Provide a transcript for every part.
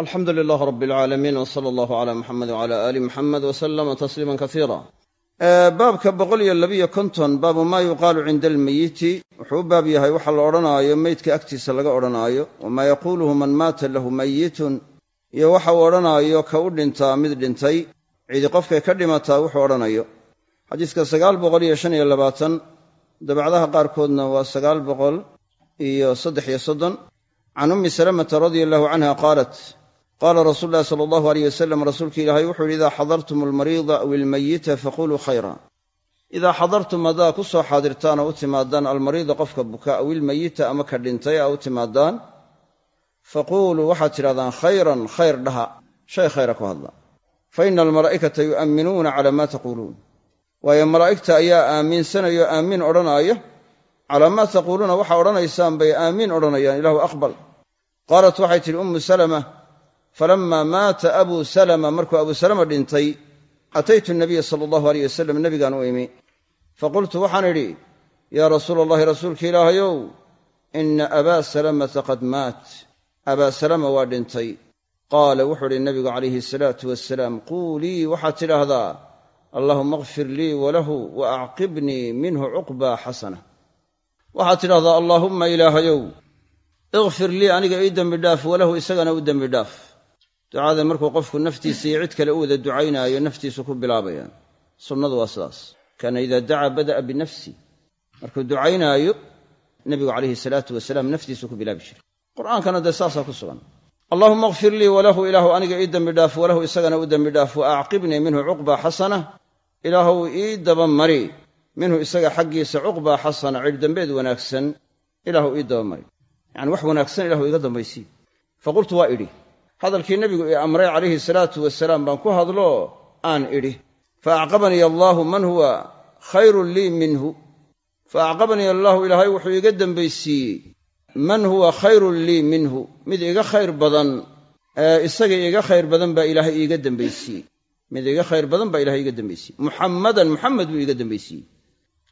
alxamdu lilah rab alcaalamiin w sala allahu cala muxamed wcala aali muxamed w salama tasliima kasiira baabka boqol iyo labiyo konton baabu maa yuqaalu cinda almeyiti wuxuu u baab yahay waxa la odhanaayo meydka agtiisa laga odhanaayo wamaa yaquuluhu man maata lahu mayitun iyo waxa uu odhanaayo ka u dhintaa mid dhintay cidi qofkay ka dhimataa wuxuu odhanayo. Xadiiska sagaal boqol iyo shan iyo labaatan dabacdaha qaarkoodna waa sagaal boqol iyo saddex iyo ummi salamata radia allahu canha qaalat qaala rasuulu llahi sala allahu aleyh wasalam rasuulka ilaahay wuxuu yidhi idaa xadartum almariida aw ilmayita faquluu khayra idaa xadartum haddaa ku soo xaadirtaan oo u timaadaan almariida qofka buka aw ilmayita ama ka dhintay aa u timaadaan. Faquuluu waxaad tidhahdaan khayran khayr dhaha. Shay khayra ku hadla. Fa ina almalaa'ikata yu'amminuuna calaa maa taquuluun waayo malaa'igta ayaa aaminsanayao aamiin odhanaayo. Calaa maa taquuluuna waxaa odhanaysaan bay aamiin odhanayaan ilaahu aqbal. Qaalat waxay tidhi ummu salama falammaa maata abuu salama markuu abuu salama dhintay ataytu nabiya sala allahu aleyh wasalam nebigaan u imi faqultu waxaan idhi yaa rasuula allahi rasuulka ilaahayow ina abaa salamata qad maat abaa salama waa dhintay qaala wuxuu idhi nabigu calayhi asalaatu wasalaam quulii waxaad tidhaahdaa allahuma akfir lii walahu wa acqibnii minhu cuqbaa xasana waxaad tidhahdaa allaahumma ilaahayow ikfir lii aniga ii dembi dhaaf walahu isagana u dembi dhaaf ducada markuu qofku naftiisa iyo cid kale u wada ducaynaayo naftiisu ku bilaabaya sunnadu waa sidaas. Kaana idaa dacaa bada'a binafsi markuu ducaynaayo nebigu calayhi salaatu wasalaam naftiisu ku bilaabi jiray. Qur'aankana dee saasaa ku sugan. Allahuma akfir lii walahu ilaahu aniga ii dembi dhaaf walahu isagana u dembi dhaaf wa acqibnii minhu cuqbaa xasana. Ilaahuw ii dabamari minhu isaga xaggiisa cuqbaa xasana cidhdambeed wanaagsan ilaahu ii dabamari yacani wax wanaagsan ilahu iga dambaysii faqultu waa idhi hadalkii nebigu ii amray calayhi salaatu wasalaam baan ku hadlo aan idhi fa acqabanii allaahu man huwa khayrun lii minhu. Fa acqabanii allaahu ilaahay wuxuu iga dembaysiiyey man huwa khayrun lii minhu. Mid iga khayr badan ee isaga iga khayr badan baa ilaahay iiga dembaysiiyey mid iga khayr badan baa ilahay iiga dembaysiiyey muxammadan muxamed buu iiga dembaysiiyey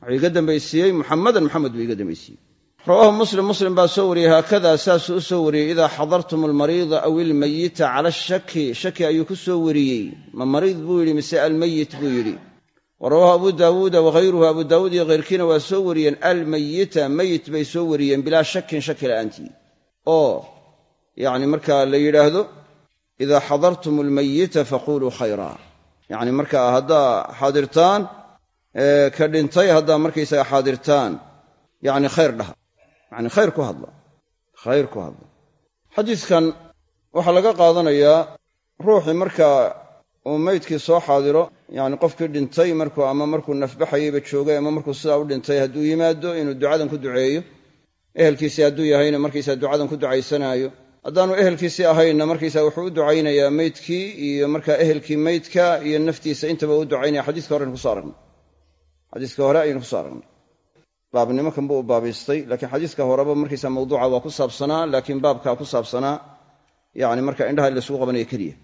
wuxuu iga dembaysiiyey muxammadan muxamed buu iiga dembaysiiyey rawaahu muslim muslim baa soo wariyey haakadaa saasuu u soo wariyey idaa xadartum almariida aw ilmayita cala ashaki shaki ayuu ku soo wariyey. Ma mariid? buu yidhi mise almayit buu yidhi. Wa rawaahu abu daawuuda waghayruhu abu daawuud iyo hayrkiina waa soo wariyeen almayita mayit bay soo wariyeen bilaa shakin shaki la'aantii. Oo yacni markaa la yidhaahdo idaa xadartum almayita faquluu khayra. Yacni markaa haddaa xaadirtaan ka dhintay haddaa markaysaga xaadirtaan yacni khayr dhaha yacni khayr ku hadla khayr ku hadla xadiidkan waxaa laga qaadanayaa ruuxii markaa uu meydkii soo xaadiro yacni qofkii dhintay markuu ama markuu nafbaxayeyba joogay ama markuu sidaa u dhintay hadduu yimaado inuu ducadan ku duceeyo ehelkiisii hadduu yahayna markaysaa ducadan ku ducaysanaayo. Haddaanu ehelkiisii ahayna markaysaa wuxuu u ducaynayaa meydkii iyo markaa ehelkii meydka iyo naftiisa intaba u ducaynaya xadiiska hore aynu kuso aragnay xadiiska hore aynu kuso aragnay baabnimakan buu u baabaystay laakiin xadiiska horeba markaysa mawduuca waa ku saabsanaa laakiin baabkaa ku saabsanaa yani marka indhaha in laysugu qabanaya keliya.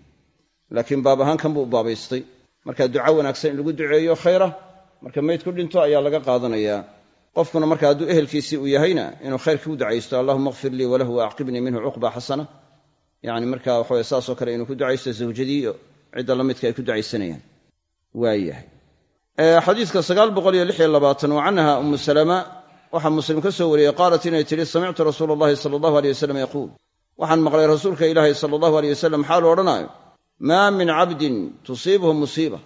Laakiin baab ahaan kan baabaystay marka duco wanaagsan in lagu duceeyo khayra marka meydku dhinto ayaa laga qaadanayaa qofkuna marka hadduu ehelkiisii uu yahayna inuu khayrkii u ducaysto allahuma akfir lii walahu waacqibnii minhu cuqba xasana. Yani marka waxawe saasoo kale inuu ku ducaysto zawjadii cidda la midka ay ku ducaysanayaan. Waayahay xadiidka sagaal boqol iyo lix iyo labaatan wa canha umu salama waxaa muslim ka soo wariyey qaalat inay tidhi samictu rasuula allahi sala allahu aleyh wasalam yaquul. Waxaan maqlay rasuulka ilaahi sala allahu aleyh wasalam xaalu odhanaayo maa min cabdin tusiibuhu musiiba.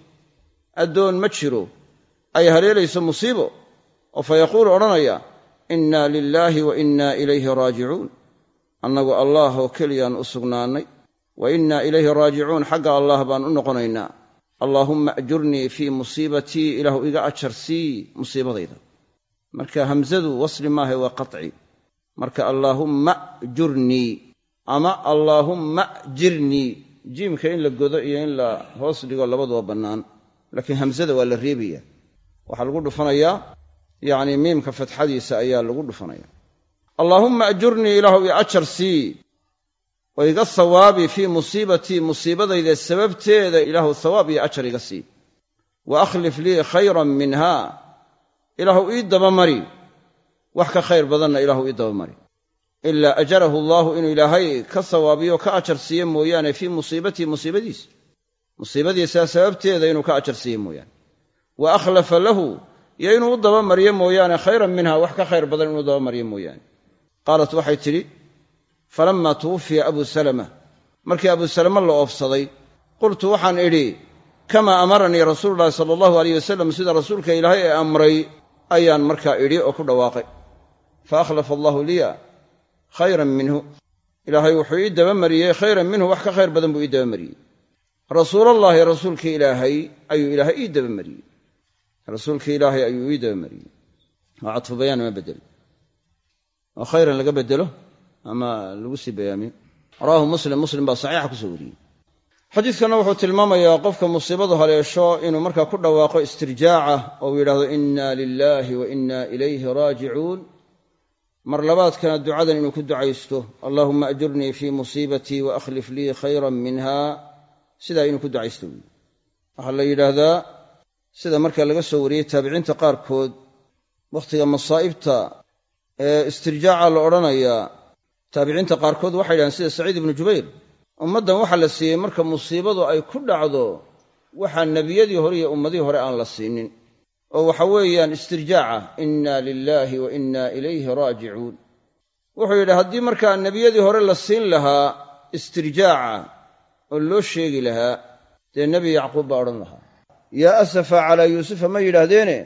Addoon ma jiro ay haleelayso musiibo? Oo fa yaquulu odhanaya inna lilaahi wa inna ilayhi raajicuun. Annagu allaah oo keliyaan u sugnaannay wa inna ilayhi raajicuun xagga allah baan u noqonaynaa allaahumma ajurnii fii musiibatii ilaahu iga ajar sii musiibadayda. Marka hamsadu wasli maaha waa qaci marka allaahumma jurnii ama allaahumma jirnii jiimka in la godo iyo in la hoos dhigo labaduba bannaan. Laakiin hamsada waa la reebaya waxaa lagu dhufanayaa yacni miimka fatxadiisa ayaa lagu dhufanaya. Allaahumma ajurnii ilaahu i ajar sii oo iga sawaabi fii musiibatii musiibadayda sababteeda ilaahu sawaab iyo ajar iga sii. Wa akhlif lii khayran minha. Ilaahu ii dabamari wax ka khayr badanna ilaahu ii dabamari ilaa ajarahu allaahu inuu ilaahay ka sawaabiyo ka ajar siiye mooyaane fii musiibatihi musiibadiisa musiibadiisa sababteeda inuu ka ajar siiye mooyaane. Wa akhlafa lahu iyo inuu u dabamariyo mooyaane khayran minha. Wax ka khayr badan inuu dabamariyo mooyaane. Qaalat waxay tidhi falammaa tuwufiya abuu salama. Markii abuu salama la oofsaday qultu waxaan idhi kamaa amaranii rasuulu llahi sala allahu aleyh wasalam sida rasuulka ilaahay ee amray ayaan markaa idhi oo ku dhawaaqay. Fa akhlafa allahu liya khayran minhu. Ilaahay wuxuu ii dabamariyey khayran minhu wax ka khayr badan buu ii dabamariyey rasuulallaahi rasuulkii ilaahay ayuu ilaahay ii dabamariyey rasuulkii ilaahay ayuu ii dabamariyey waa cadfu bayaan ma bedeli. Oo khayran laga bedelo ama lagu sii bayaamiyo rawaahu muslim muslim baa saxiixa ku soo wariyey. Xadiidkanna wuxuu tilmaamayaa qofka musiibadu haleesho inuu markaa ku dhawaaqo istirjaaca oo uu yidhahdo inna lilaahi wa inna ilayhi raajicuun. Mar labaadkana ducadan inuu ku ducaysto allaahumma ajurnii fii musiibatii wa akhlif lii khayran minha. Sidaa inuu ku ducaysto. Wey waxaa la yidhaahdaa sida marka laga soo wariyey taabiciinta qaarkood wakhtiga masaa'ibta ee istirjaaca la odhanayaa taabiciinta qaarkood waxay yidhahdeen sida saciid ibnu jubayr ummaddan waxaa la siiyey marka musiibadu ay ku dhacdo waxaa nebiyadii hore iyo ummadihii hore aan la siinin. Oo waxa weeyaan istirjaaca inna lilaahi wa inna ilayhi raajicuun. Wuxuu yidhi haddii markaa nebiyadii hore la siin lahaa istirjaaca oo loo sheegi lahaa dee nebi yacquub baa odhan lahaa. Yaa asafa calaa yuusufa ma yidhaahdeene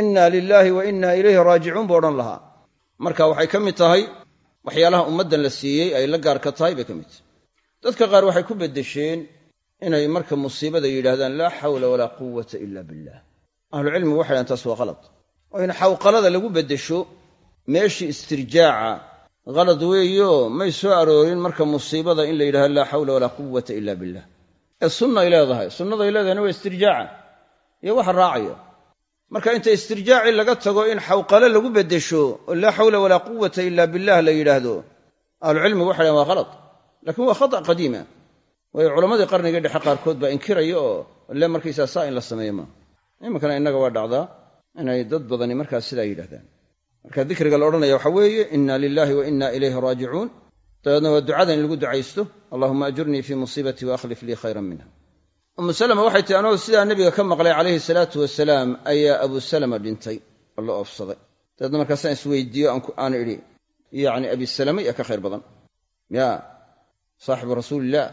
inna lilaahi wa inna ilayhi raajicuun buu odhan lahaa. Marka waxay ka mid tahay waxyaalaha ummaddan la siiyey ay la gaarka tahay bay ka mid tahay. Dadka qaar waxay ku beddesheen inay marka musiibada yidhahdaan laa xawla walaa quwata ila billah. Ahlucilmigu waxay dhahan taas waa qalad oo in xawqalada lagu beddesho meeshii istirjaaca qalad weeyo may soo aroorin marka musiibada in la yidhahdo laa xawla walaa quwata ila billah. Ee sunnay leedahay sunnaday leedahayna waa istirjaaca iyo waxa raacaya marka inta istirjaaci laga tago in xawqale lagu beddesho oo laa xawla walaa quwata ila billah la yidhaahdo ahlucilmigu waxay dhahan waa qalad lakiin waa khata' qadiima. Waayo culammadii qarnigii dhexe qaarkood baa inkiraya oo le markaysaa saa in la sameeyo maa iminkana innaga waa dhacdaa inay dad badani markaas sidaa yidhahdaan marka dikriga la odhanaya waxaa weeye inna lilaahi wa inna ilayhi raajicuun. Dabeedna waa ducada in lagu ducaysto allahuma ajurnii fii musiibatii wa akhlif lii khayran minha umu salama waxay tihi anoo sidaa nebiga ka maqlay calayhi salaatu wasalaam ayaa abu salama dhintay oo la oofsaday. Dabeedna markaasaan isweydiiyo aan idhi yacni abi salama yaa ka khayr badan. Ya saaxibu rasuulillaah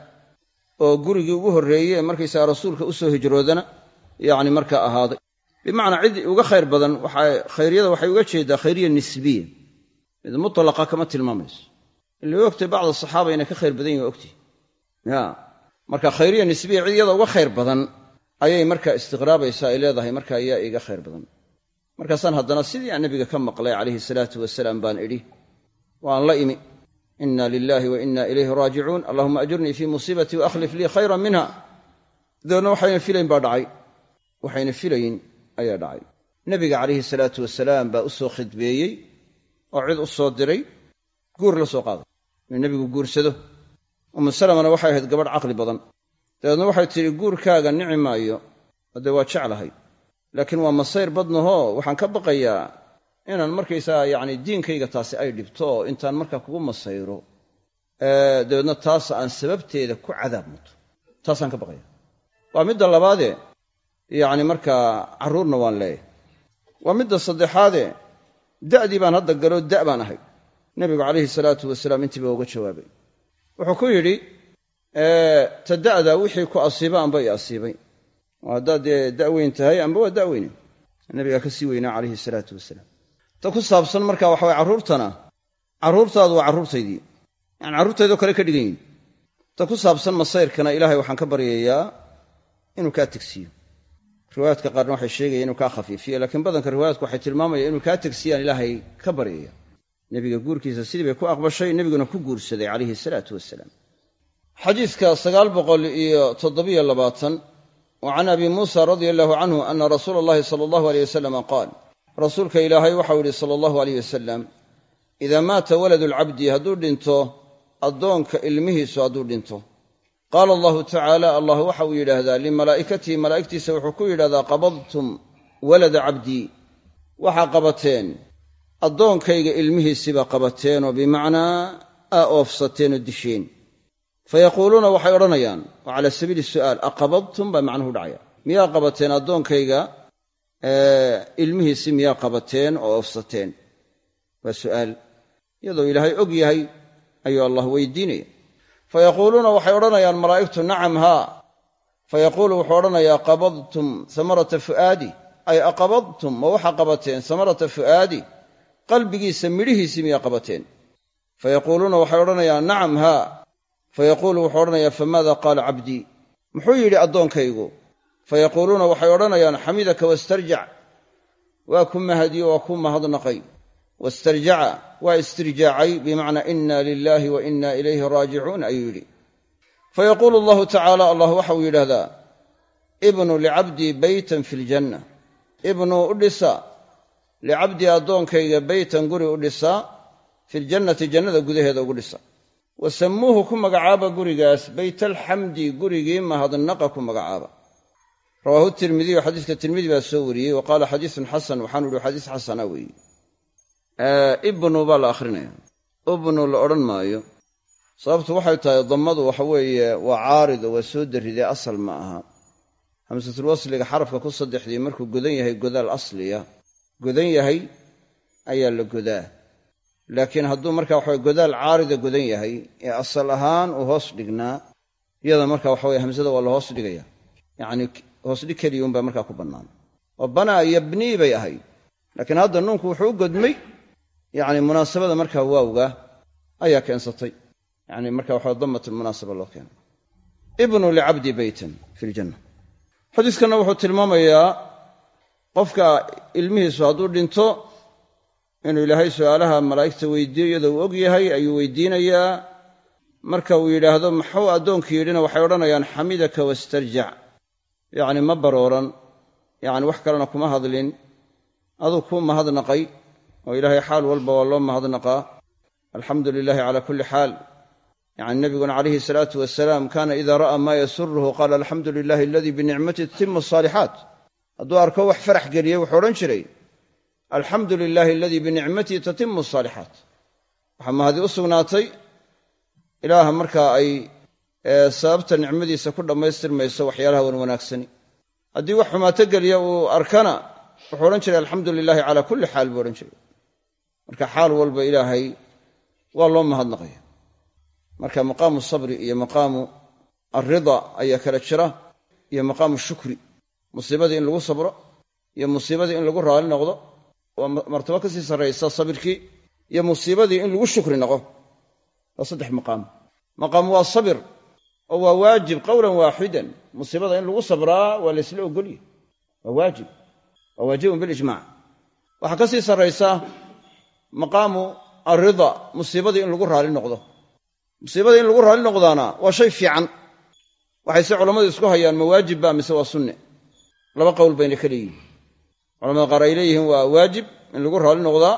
oo gurigii ugu horreeye markaysaga rasuulka u soo hijroodana yacni markaa ahaaday. Bimacnaa cid uga khayr badan waxaa khayryada waxay uga jeedaa khayriya nisbiya. Mid mutlaqa kama tilmaamayso. Ila ogtay bacda saxaaba inay ka khayr badan yihiin ogtihi marka khayriya nisbiya cid iyada uga khayr badan ayay markaa istiqraabaysaa ay leedahay marka ayaa iga khayr badan. Markaasaan haddana sidii aan nabiga ka maqlay calayhi salaatu wasalaam baan idhi waan la imi. Inna lilaahi wa inna ilayhi raajicuun. Allahuma ajurnii fii musiibatii wa akhlif lii khayran minha. Dabeedna waxayna filayn baa dhacay. Waxayna filayn ayaa dhacay. Nebiga calayhi salaatu wasalaam baa u soo khidbeeyey oo cid u soo diray guur la soo qaaday. Inuu nebigu guursado umu salamana waxay ahayd gabadh caqli badan. Dabeedna waxay tidhi guurkaaga nici maayo. Haddee waa jeclahay. Laakiin waa masayr badnahoo waxaan ka baqayaa inaan markaysaga yacni diinkayga taasi ay dhibto oo intaan markaa kugu masayro. Dabeedna taas aan sababteeda ku cadaab muto taasaan ka baqaya waa midda labaadee yacni markaa carruurna waan leeyahay. Waa midda saddexaadee da'dii baan hadda galoo da' baan ahay. Nebigu calayhi salaatu wasalaam intiiba uga jawaabay wuxuu ku yidhi ta da'da wixii ku asiiba amba i asiibay. Oo haddaad dee da' weyn tahay amba waa da' weyne nebigaa ka sii weynaa calayhi salaatu wasalaam. Ta ku saabsan marka waxa waye carruurtana carruurtaadu waa carruurtaydii yani carruurtaydoo kale ka dhigan yihiin ta ku saabsan masayrkana ilaahay waxaan ka baryayaa inuu kaa tegsiiyo. Riwaayaadka qaarna waxay sheegayaan inuu kaa khafiifiyo laakiin badanka riwaayaadku waxay tilmaamayaan inuu kaa tegsiyaan ilaahay ka baryaya nebiga guurkiisa sidii bay ku aqbashay nebiguna ku guursaday calayhi salaatu wasalaam xadiidka sagaal boqol iyo toddobiyo labaatan wa can abi muusa radia allahu canhu ana rasuula allahi sala allahu aleyh wasalama qaal rasuulka ilaahay waxau yidhi sala allahu aleyh wasalam idaa maata waladu lcabdi hadduu dhinto addoonka ilmihiisu hadduu dhinto. Qaala allahu tacaala allah waxa uu yidhaahdaa limalaa'ikatihi malaa'igtiisa wuxuu ku yidhahdaa qabadtum walada cabdii waxaa qabateen addoonkayga ilmihiisiibaa qabateen oo bimacnaa aa oofsateen oo disheen fayaquuluuna waxay odhanayaan waa cala sabiili su'aal aqabadtum? Baa macnuhu dhacaya. Miyaa qabateen addoonkayga? Ilmihiisi miyaa qabateen oo oofsateen. Waa su'aal iyadoo ilaahay og yahay ayuu allah weydiinaya. Fayaquuluuna waxay odhanayaan malaa'igtu nacam haa. Fayaquulu wuxuu odhanayaa qabadtum samarata fu'aadi. Ay aqabadtum ma waxaa qabateen samarata fu'aadi qalbigiisa midhihiisii miyaa qabateen. Fayaquuluuna waxay odhanayaan nacam haa. Fayaquulu wuxuu odhanayaa famaada qaala cabdii? Muxuu yidhi addoonkaygu. Fayaquuluuna waxay odhanayaan xamidaka wastarjac. Waa ku mahadiyo waa ku mahadnaqay. Wastarjaca waa istirjaacay bimacnaa inna lilaahi wa inna ilayhi raajicuun ayuu yidhi. Fayaquulu allahu tacaala allah waxa uu yidhaahdaa ibnu licabdii beytan fi ljanna ibnuu u dhisa licabdii addoonkayga beytan guri u dhisaa filjannati jannada gudaheeda ugu dhisa. Wa sammuuhu ku magacaaba gurigaas beytalxamdi gurigii mahadnaqa ku magacaaba. Rawaahu tirmidiyu xadiiska tirmidi baa soo wariyey wa qaala xadiisun xasan waxaanu ihi xadiis xasana weeye ibnu baa la akhrinaya. Ibnu la odhan maayo. Sababtu waxay tahay dammadu waxa weeye waa caarid waa soo darridee asal ma aha. Hamsatul wasliga xarafka ku saddexdii markuu godan yahay godaal asliya godan yahay ayaa la godaa. Laakiin hadduu marka waxawe godaal caarida godan yahay ee asal ahaan uu hoos dhignaa iyada marka waxaweye hamsada waa la hoos dhigaya. Yacni hoosdhig keliyuunbaa markaa ku bannaan. Oo banaa yabnii bay ahayd. Laakiin hadda nuunku wuxuu u godmay yacni munaasabada markaa waawga ayaa keensatay. Yani marka waxa damat lmunaasaba loo keenay. Ibnu licabdi beytan fi ljanna xadiiskanna wuxuu tilmaamayaa qofka ilmihiisu hadduu dhinto inuu ilaahay su'aalaha malaa'igta weydiiyo iyadoo uu og yahay ayuu weydiinayaa. Marka uu yidhaahdo maxuu addoonkii yidhina? Waxay odhanayaan xamidaka wastarjac yacni ma barooran. Yacni wax kalena kuma hadlin. Aduu kuu mahadnaqay oo ilaahay xaal walba waa loo mahadnaqaa. Alxamdu lilaahi calaa kulli xaal. Yacni nabiguna calayhi salaatu wasalaam kaana idaa ra'aa maa yasuruhu qaala alxamdu lilahi aladii binicmati tatimu asaalixaat hadduu arko wax farax geliyey wuxuu odhan jiray alxamdu lilaahi aladii binicmatii tatimu asaalixaat waxaa mahadi u sugnaatay ilaaha markaa ay sababta nicmadiisa ku dhammaystirmayso waxyaalaha wan wanaagsani. Haddii wax xumaato geliya uu arkana wuxuu odhan jiray alxamdu lilaahi calaa kulli xaal buu odhan jiray. Marka xaal walba ilaahay waa loo mahadnaqaya. Marka maqaamu sabri iyo maqaamu alrida ayaa kala jira iyo maqaamu shukri musiibadii in lagu sabro iyo musiibadii in lagu raali noqdo. Waa martabo ka sii sarraysa sabirkii iyo musiibadii in lagu shukri noqo. Waa saddex maqaam. Maqaam waa sabir oo waa waajib qowlan waaxidan. Musiibada in lagu sabraa waa laysla ogolya waa waajib. Waa waajibun bilijmac waxaa ka sii sarraysa maqaamu alrida musiibadii in lagu raali noqdo. Musiibadii in lagu raali noqdaana waa shay fiican. Waxayse culammadu isku hayaan ma waajib ba mise waa sunne laba qowl bayna ka leeyihiin culamada qaar ay leeyihiin waa waajib in lagu raali noqdaa.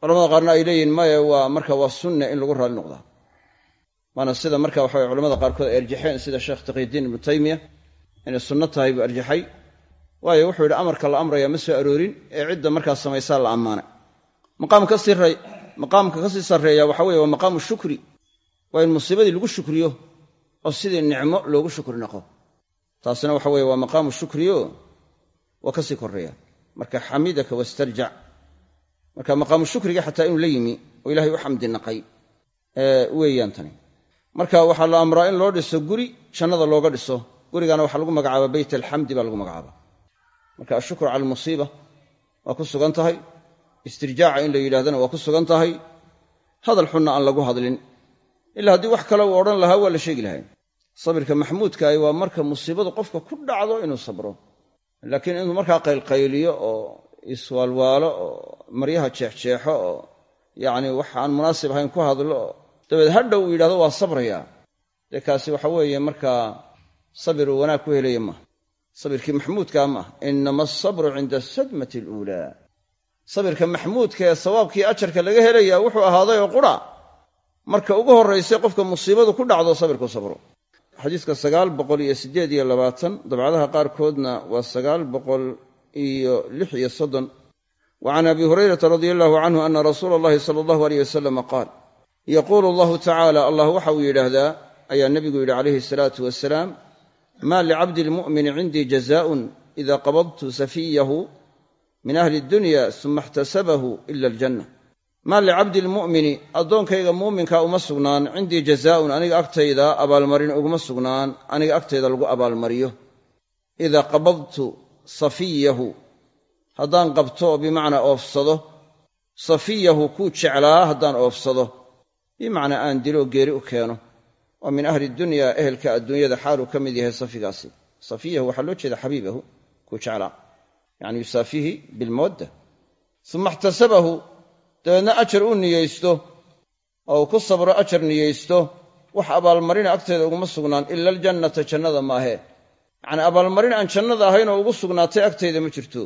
Culamada qaarna ay leeyihiin maya waa marka waa sunne in lagu raali noqdaa. Waana sida marka waxawe culamada qaarkood ay arjaxeen sida sheekh taqiidiin ibnu taymiya inay sunno tahay buu arjaxay. Waayo wuxuu yidhi amarka la amraya ma soo aroorin ee cidda markaas samaysaa la ammaanay. Maqaamka ka sii sarreeya waxa weye waa maqaamu shukri. Waa in musiibadii lagu shukriyo oo sidii nicmo loogu shukri noqo taasina waxa weye waa maqaamu shukriyo waa ka sii korreeya. Marka xamidaka wastarjac marka maqaamu shukriga xataa inuu la yimi oo ilahay u xamdi naqay weeyaan tani. Marka waxaa la amraa in loo dhiso guri jannada looga dhiso. Gurigana waxaa lagu magacaaba beyt alxamdi baa lagu magacaaba marka ashukru cala almusiiba waa ku sugan tahay. Istirjaaca in la yidhahdana waa ku sugan tahay. Hadal xunna aan lagu hadlin. Ilaa haddii wax kale uu odhan lahaa waa la sheegi lahay sabirka maxmuudkaahi waa marka musiibadu qofka ku dhacdo inuu sabro. Laakiin inuu markaa qaylqayliyo oo iswaalwaalo oo maryaha jeexjeexo oo yacni wax aan munaasib ahayn ku hadlo oo dabeed hadhow uu yidhahdo waa sabrayaa dee kaasi waxa weeye markaa sabir uu wanaag ku helaya maaha sabirkii maxmuudkaa maaha inama asabru cinda asadmati aluulaa. Sabirka maxmuudka ee sawaabkii ajarka laga helayaa wuxuu ahaaday oo qura marka ugu horraysay qofka musiibadu ku dhacdo sabirku sabro xadiiska sagaal boqol iyo siddeed iyo labaatan dabcadaha qaarkoodna waa sagaal boqol iyo lix iyo soddon. Wa can abi hurayrata radia allahu canhu ana rasuula allahi sala allahu aleyh wasalama qaal yaquulu allahu tacaala allah waxa uu yidhaahdaa ayaa nebigu yidhi calayhi asalaatu wasalaam maa licabdi lmu'mini cindii jazaa'un ida qabadtu safiyahu min ahli dunya suma ixtasabahu ila aljanna maa licabdi lmu'mini addoonkayga muuminkaa uma sugnaan cindii jazaa'un aniga agtayda abaalmarin uguma sugnaan aniga agtayda lagu abaalmariyo. Idaa qabadtu safiyahu haddaan qabto oo bimacnaa oofsado safiyahu kuu jeclaa haddaan oofsado. Bimacnaa aan dilo geeri u keeno oo min ahli dunyaa ehelka adduunyada xaaluu ka mid yahay safigaasi. Safiyahu waxaa loo jeeda xabiibahu kuu jeclaa. Yani yusaafihi bilmoodda uma ixtasabahu dabeedna ajar uu niyeysto oo ku sabro ajar niyeysto wax abaalmarina agteeda uguma sugnaan ila aljannata jannada maahee yacnii abaalmarin aan jannada ahayn oo ugu sugnaatay agtayda ma jirto.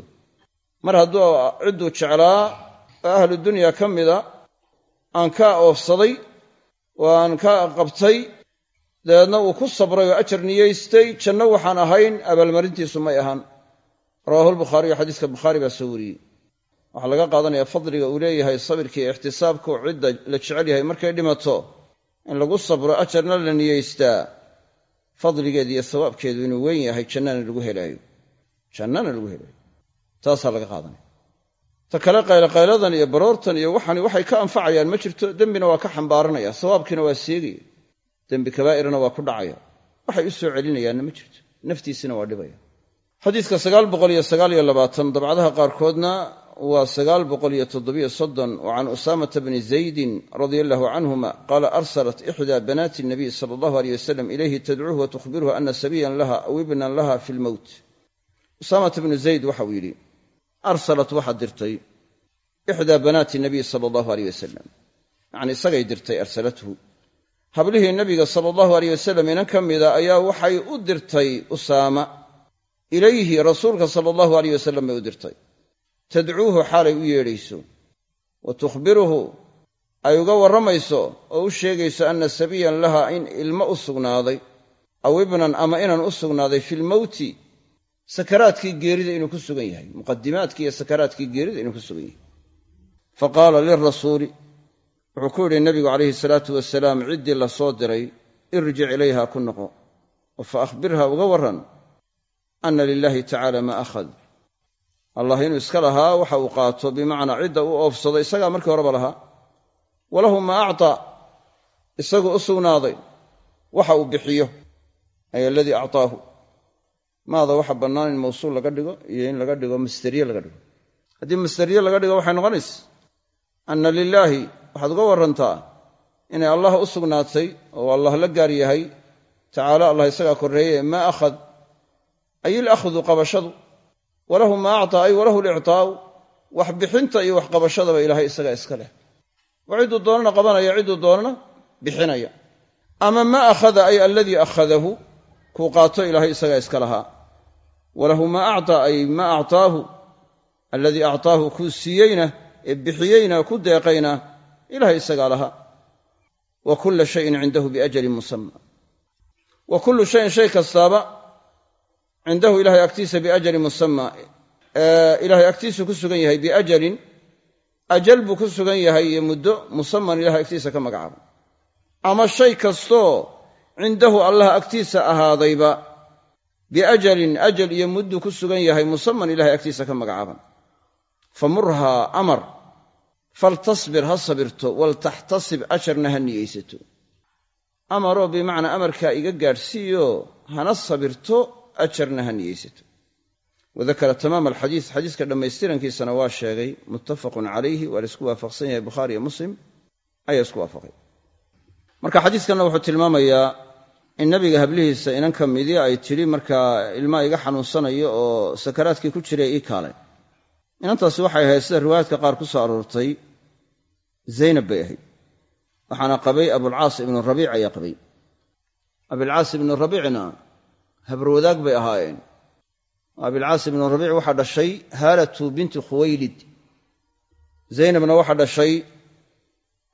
Mar hadduu cidduu jeclaa oo ahlu dunya ka mida aan ka oofsaday oo aan ka qabtay dabeedna uu ku sabray oo ajar niyeystay janno waxaan ahayn abaalmarintiisu may ahaan. Rawaahu lbukhaariyu xadiiska bukhaari baa soo wariyey waxaa laga qaadanayaa fadliga uu leeyahay sabirka iyo ixtisaabku cidda la jecel yahay markay dhimato. In lagu sabro ajarna la niyeystaa fadligeedu iyo sawaabkeedu inuu weyn yahay jannana lagu helaayo. Jannana lagu helaayo. Taasaa laga qaadanaya. Ta kale qayloqayladan iyo baroortan iyo waxani waxay ka anfacayaan ma jirto dembina waa ka xambaaranaya. Sawaabkiina waa seegaya dembi kabaa'irna waa ku dhacaya. Waxay u soo celinayaanna ma jirto. Naftiisina waa dhibaya. Xadiidka sagaal boqol iyo sagaal iyo labaatan dabcadaha qaarkoodna waa sagaal boqol iyo toddobiyo soddon wa can usaamata bni zaydin radia allahu canhuma qaala arsalat ixdaa banaati nabiy sala allahu aleyh wasalam ilayhi tadcuuhu wa tukhbiruhu ana sabiyan laha aw ibnan laha fi lmowt usaamata bnu zayd waxauu yidhi arsalat waxaad dirtay ixdaa banaati nabiy sala allahu aleyh wasalam yacni isagay dirtay arsalathu hablihii nabiga sala allahu aleyh wasalam inan ka mida ayaa waxay u dirtay usaama. Ilayhi rasuulka sala allahu aleyh wasalam bay u dirtay tadcuuhu xaalay u yeedhayso wa tukhbiruhu ay uga warramayso oo u sheegayso anna sabiyan laha in ilmo u sugnaaday aw ibnan ama inan u sugnaaday filmowti sakaraadkii geerida inuu ku sugan yahay muqadimaadkii iyo sakaraadkii geerida inuu ku sugan yahay. Fa qaala lirasuuli wuxuu ku yidhi nabigu calayhi salaatu wasalaam ciddii la soo diray irjic ilayha ku noqo. Oo fa akhbirha uga warran anna lilaahi tacaala maa akhad allah inuu iska lahaa waxa uu qaato bimacnaa cidda u oofsado isagaa markii horeba lahaa. Walahu maa actaa isagu u sugnaaday waxa uu bixiyo ay aladii actaahu. Maada waxa bannaan in mawsuul laga dhigo iyo in laga dhigo masteriye laga dhigo. Haddii masteriye laga dhigo waxay noqonaysa anna lilaahi waxaad uga warrantaa inay allah u sugnaatay oo allah la gaar yahay. Tacaala allah isagaa korreeye maa akhad ay ilakhdu qabashadu walahu maa actaa ay walahu lictaa'u wax bixinta iyo wax qabashadaba ilaahay isagaa iska leh. Oo cidduu doonana qabanaya cidduu doonana bixinaya. Ama maa akhada ay aladii akhadahu kuu qaato ilaahay isagaa iska lahaa. Walahu maa actaa ay maa actaahu aladii actaahu kuu siiyeyna ee bixiyeyna ku deeqayna ilahay isagaa lahaa. Wa kulla shayin cindahu biajalin musamma. Wa kullu shayin shay kastaaba cindahu ilahay agtiisa biajalin musamma. Ilahay agtiisu ku sugan yahay biajalin ajal buu ku sugan yahay iyo muddo musaman ilahay agtiisa ka magacaaba ama shay kastoo cindahu allah agtiisa ahaadayba biajalin ajal iyo mudduu ku sugan yahay musaman ilahay agtiisa ka magacaaban. Famurhaa amar faltasbir ha sabirto waltaxtasib ajarna ha niyeysato. Amaroo bimacnaa amarkaa iga gaadhsiiyo hana sabirto ajarna ha niyeysato wadakara tamaam alxadiis xadiiska dhammaystirankiisana waa sheegay muttafaqun calayhi waa la isku waafaqsan yahay bukhaari iyo muslim ayaa isku waafaqay. Marka xadiiskanna wuxuu tilmaamayaa in nabiga hablihiisa inan ka midii ay tidhi markaa ilmaa iga xanuunsanayo oo sakaraadkii ku jiray ii kaalay. Inantaasi waxay ahayd sida riwaayaadka qaar ku soo aroortay zaynab bay ahayd. Waxaana qabay abulcaas ibnu rabiic ayaa qabay. Abilcaas ibnu rabiicna habarwadaag bay ahaayeen. Abilcaas ibnu rabiic waxaa dhashay haalatu binti khuwaylid. Zaynabna waxaa dhashay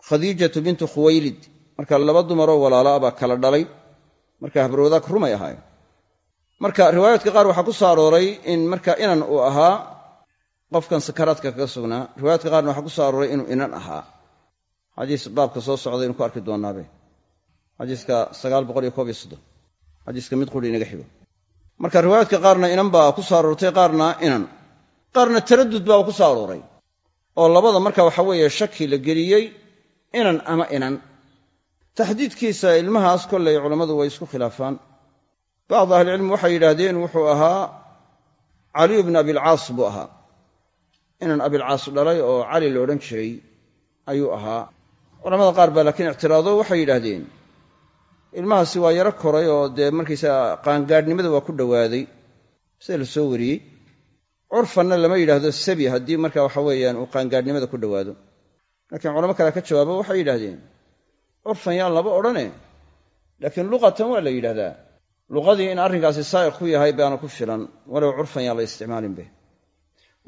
khadiijatu bintu khuwaylid. Marka laba dumaroo walaala a baa kala dhalay. Marka habarwadaag rumay ahaayeen. Marka riwaayaadka qaar waxaa ku soo arooray in marka inan uu ahaa qofkan sakaraadka kaga sugnaa riwaayaadka qaarna waxaa ku soo arooray inuu inan ahaa. Xadiis baabka soo socda inu ku arki doonaabe xadiiska sagaal boqol iyo koob iyo soddon xadiiska mid quri inaga xigo. Marka riwaayaadka qaarna inan baa ku soo aroortay qaarna inan. Qaarna taradud baa ku soo arooray. Oo labada marka waxa weeye shaki la geliyey inan ama inan. Taxdiidkiisa ilmahaas kollay culammadu way isku khilaafaan. Bacdu ahlicilmi waxay yidhaahdeen wuxuu ahaa caliyu bnu abilcaas buu ahaa. Inan abilcaas dhalay oo cali la odhan jiray ayuu ahaa. Culamada qaar baa laakiin ictiraado waxay yidhaahdeen ilmahaasi waa yaro koray oo dee markaysaga qaangaadhnimada waa ku dhowaaday sida la soo wariyey? Curfanna lama yidhaahdo sabi haddii marka waxa weeyaan uu qaangaadhnimada ku dhowaado laakiin culamo kale ka jawaabo waxay yidhahdeen curfan yaan laba odhane? Laakiin luqatan waa la yidhahdaa luqadii in arrinkaasi saa'iq ku yahay baana ku filan walow curfan yaan la isticmaalinbe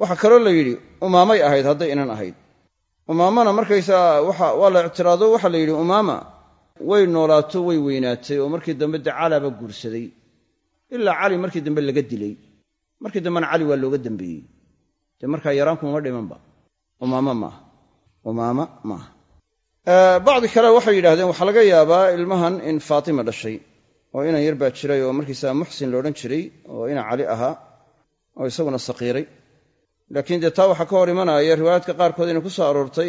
waxaa kaloo la yidhi umaamay ahayd hadday inan ahayd. Umaamana markaysaa waa la ictiraado waxaa la yidhi umaama way noolaato way weynaatay oo markii dambe dee calaaba guursaday. Ilaa cali markii dambe laga dilay. Markii dambena cali waa looga dambeeyey. Dee markaa yaraankumama dhimanba umaama maaha umaama maaha bacdi kale waxay yidhahdeen waxaa laga yaabaa ilmahan in faatima dhashay oo inan yar baa jiray oo markiisaa muxsin la odhan jiray oo inan cali ahaa oo isaguna saqiiray. Laakiin dee taa waxaa ka hor imanaya riwaayaadka qaarkood inay ku soo aroortay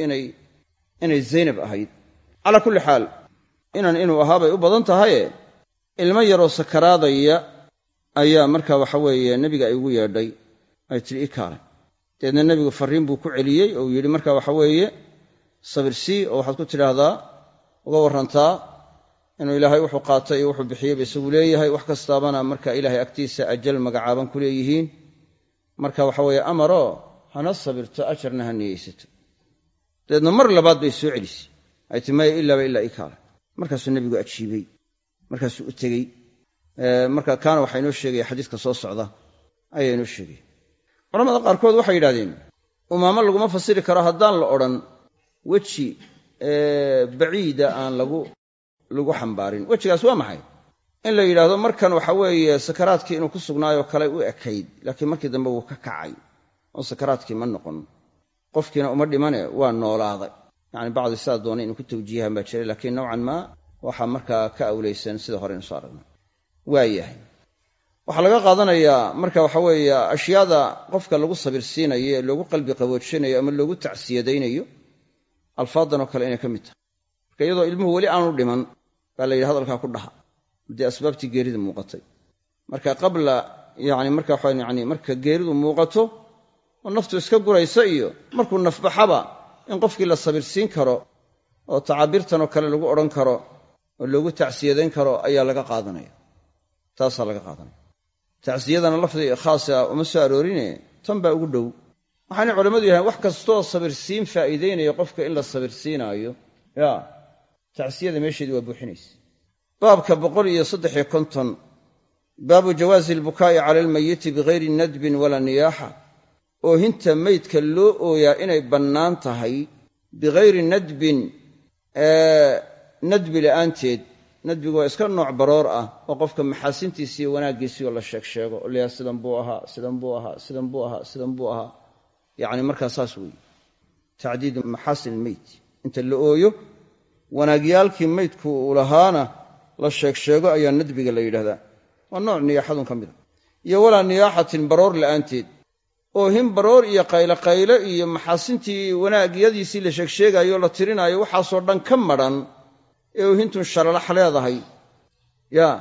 inay zaynab ahayd. Calaa kulli xaal inan inuu ahaa bay u badan tahaye ilmo yaroo sakaraadaya ayaa marka waxa weeye nebiga ay ugu yeedhay ay tiri ii kaalay. Dabeedna nebigu farriin buu ku celiyey oo yidhi marka waxa weeye sabirsii oo waxaad ku tidhaahdaa uga warrantaa inuu ilaahay wuxuu qaatay iyo wuxuu bixiyeyba isagu leeyahay. Wax kastaabana marka ilaahay agtiisa ajal magacaaban ku leeyihiin. Marka waxa weeye amaroo hana sabirto ajarna ha niyeysato. Dabeedna mar labaad bay soo celisay. Ay ti maya ilaaba ilaa kaalay markaasuu nebigu ajiibey markaasuu u tegey. Marka kaana waxaa inoo sheegaya xadiiska soo socda ayaa inoo sheegaya culamada qaarkood waxay yidhahdeen umaamo laguma fasiri karo haddaan la odhan weji baciida aan lagu lagu xambaarin. Wejigaas waa maxay? In la yidhaahdo markan waxa weeye sakaraadkii inuu ku sugnaayoo kale u ekayd laakiin markii dambe wuu ka kacay. Oo sakaraadkii ma noqon. Qofkiina uma dhimane waa noolaaday yacni bacdi sidaa doonay inuu ku tawjiihaan baa jiray laakiin nowcan maa waxaa markaa ka awlaysan sida hore inu soo aragnay waayahay waxaa laga qaadanayaa marka waxa weeye ashyaada qofka lagu sabirsiinayo ee loogu qalbi qaboojinayo ama loogu tacsiyadaynayo alfaadan oo kale inay ka mid tahay. Marka iyadoo ilmuhu weli aanu dhiman baa la yidhi hadalkaa ku dhaha haddii asbaabtii geerida muuqatay. Marka qabla yani marka waxa yani marka geeridu muuqato oo naftu iska guraysa iyo markuu nafbaxaba in qofkii la sabirsiin karo oo tacaabiirtanoo kale lagu odhan karo oo loogu tacsiyadayn karo ayaa laga qaadanaya. Taasaa laga qaadanaya. Tacsiyadana lafdi khaasa uma soo aroorine tan baa ugu dhow. Waxaanay culammadu yidhahdeen wax kastoo sabirsiin faa'iidaynaya qofka in la sabirsiinaayo. Ya tacsiyada meesheedii waa buuxinaysa. Baabka boqol iyo saddexiyo konton baabu jawaazi albukaa'i cala almayiti bigayri nadbin walaa niyaaxa oohinta meydka loo ooyaa inay bannaan tahay bigayri nadbin nadbi la'aanteed. Nadbigu waa iska nooc baroor ah oo qofka maxaasintiisi iyo wanaaggiisii oo la sheeg sheego oo layaha sidan buu ahaa sidan buu ahaa sidan buu ahaa sidan buu ahaa. Yacni markaa saas weeye tacdiidu maxaasin ilmeyt inta la ooyo wanaagyaalkii meydku uu lahaana la sheeg sheego ayaa nadbiga la yidhahdaa. Waa nooc niyaaxadun ka mid a iyo walaa niyaaxatin baroor la'aanteed oohin baroor iyo qayloqaylo iyo maxaasintii wanaagyadiisii la sheegsheegaayo la tirinaayo waxaasoo dhan ka madhan ee oohintun shalalax leedahay. Yaa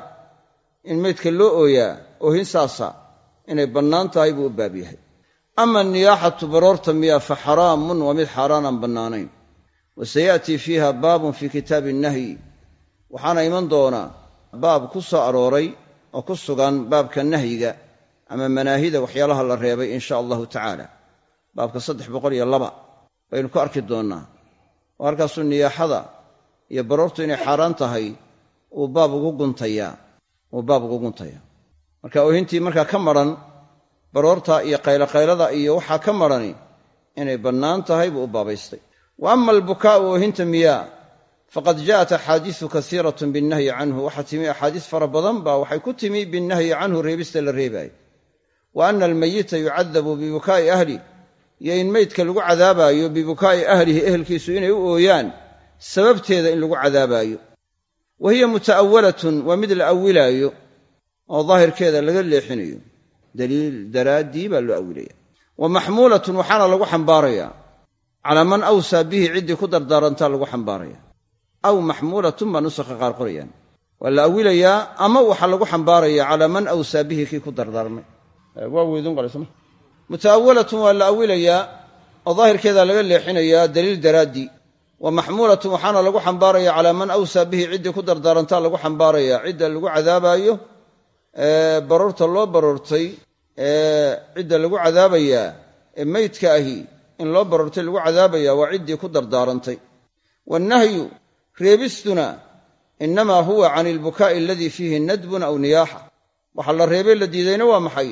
in meydka loo ooyaa oohin saasa inay bannaan tahay buu u baab yahay. Ama niyaaxatu baroorta miya fa xaraamun waa mid xaaraanaan bannaanayn. Wa saya'tii fiiha baabun fii kitaabi innahyi waxaana iman doonaa baab ku soo arooray oo ku sugan baabka nahyiga ama manaahida waxyaalaha la reebay in sha allahu tacaala. Baabka saddex boqol iyo laba baynu ku arki doonnaa oo halkaasuu niyaaxada iyo baroortu inay xaaraan tahay uu baab ugu guntayaa uu baab ugu guntayaa. Marka oohintii markaa ka madhan baroorta iyo qayloqaylada iyo waxaa ka madhani inay bannaan tahay buu u baabaystay. Wa ama albukaa'u oohinta miyaa faqad ja'at axaadiisu kasiiratun binnahyi canhu. Waxaa timi axaadiis fara badan baa waxay ku timi binnahyi canhu reebista la reebaayo wa ana almayita yucadabu bibukaa'i ahli. Iyo in meydka lagu cadaabaayo bibukaa'i ahlihi ehelkiisu inay u ooyaan sababteeda in lagu cadaabaayo. Wa hiya muta'awalatun waa mid la awilaayo oo daahirkeeda laga leexinayo. Daliil daraaddii baa loo awilaya. Wa maxmuulatun waxaana lagu xambaarayaa. Calaa man awsaa bihi ciddii ku dardaarantaa lagu xambaaraya. Aw maxmuulatun baa nusakha qaar qorayaan. Waa la awilayaa ama waxaa lagu xambaaraya calaa man awsaa bihi kii ku dardaarmay waa weydun qalisma muta'awalatun waa la awilayaa oo daahirkeeda laga leexinayaa daliil daraaddii wa maxmuulatun waxaana lagu xambaaraya calaa man awsaa bihi ciddii ku dardaarantaa lagu xambaaraya. Cidda lagu cadaabaayo baroorta loo baroortay cidda lagu cadaabayaa ee meydka ahi in loo baroortay lagu cadaabaya waa ciddii ku dardaarantay. Wannahyu reebistuna innamaa huwa can ilbukaa'i aladii fiihi nadbun aw niyaaxa. Waxaa la reebay la diidayna waa maxay